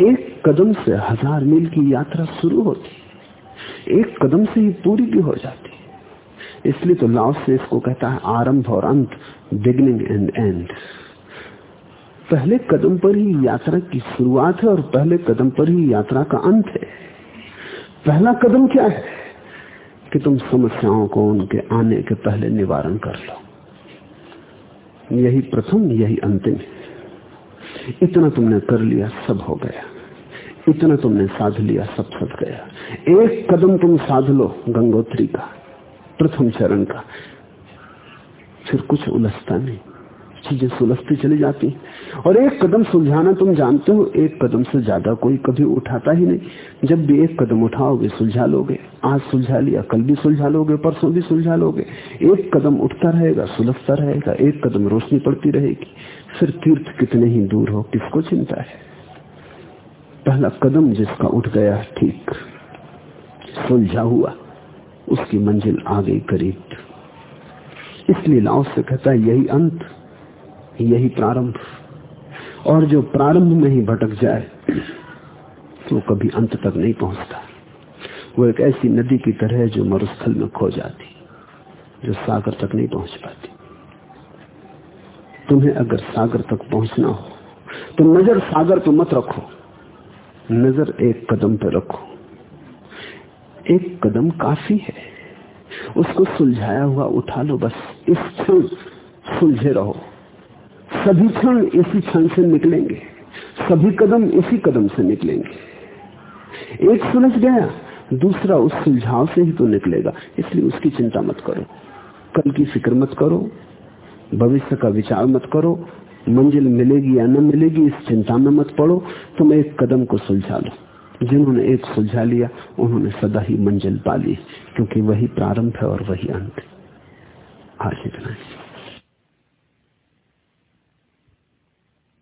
B: एक कदम से हज़ार मील की यात्रा शुरू होती, एक कदम से ही पूरी भी हो जाती। इसलिए तो लाओ से इसको कहता है आरंभ और अंत बिगनिंग एंड एंड पहले कदम पर ही यात्रा की शुरुआत है और पहले कदम पर ही यात्रा का अंत है। पहला कदम क्या है? कि तुम समस्याओं को उनके आने के पहले निवारण कर लो। यही प्रथम, यही अंतिम है। इतना तुमने कर लिया, सब हो गया। इतना तुमने साध लिया, सब सद गया। एक कदम तुम साध लो, गंगोत्री का। प्रथम चरण का। फिर कुछ उलझता नहीं। चीज़ें सुलझती चली जाती और एक कदम सुलझाना तुम जानते हो, एक कदम से ज़्यादा कोई कभी उठाता ही नहीं। जब भी एक कदम उठाओगे, सुलझा लोगे। आज सुलझा लिया, कल भी सुलझा लोगे, परसों भी सुलझा लोगे। एक कदम उठता रहेगा, सुलझता रहेगा। एक कदम रोशनी पड़ती रहेगी। फिर तीर्थ कितने ही दूर हो, किसको चिंता है? पहला कदम जिसका उठ गया, ठीक। सुलझा हुआ। उसकी मंजिल आ गई करीब। इसलिए लाओ से कहता है, यही अंत, यही प्रारंभ। और जो प्रारंभ में ही भटक जाए तो कभी अंत तक नहीं पहुँचता। वो एक ऐसी नदी की तरह जो मरुस्थल में खो जाती, जो सागर तक नहीं पहुँच पाती। तुम्हें अगर सागर तक पहुँचना हो तो नज़र सागर पर मत रखो, नज़र एक कदम पर रखो। एक कदम काफ़ी है। उसको सुलझाया हुआ उठा लो बस। इस क्षण सुलझे रहो। सभी क्षण इसी क्षण से निकलेंगे। सभी कदम इसी कदम से निकलेंगे। एक सुलझ गया, दूसरा उस सुलझाव से ही तो निकलेगा। इसलिए उसकी चिंता मत करो। कल की फ़िक्र मत करो। भविष्य का विचार मत करो। मंजिल मिलेगी या न मिलेगी, इस चिंता में मत पड़ो। तुम एक कदम को सुलझा लो। जिन्होंने एक सुलझा लिया, उन्होंने सदा ही मंजिल पा ली, क्योंकि वही प्रारंभ है और वही अंत आज इतना है।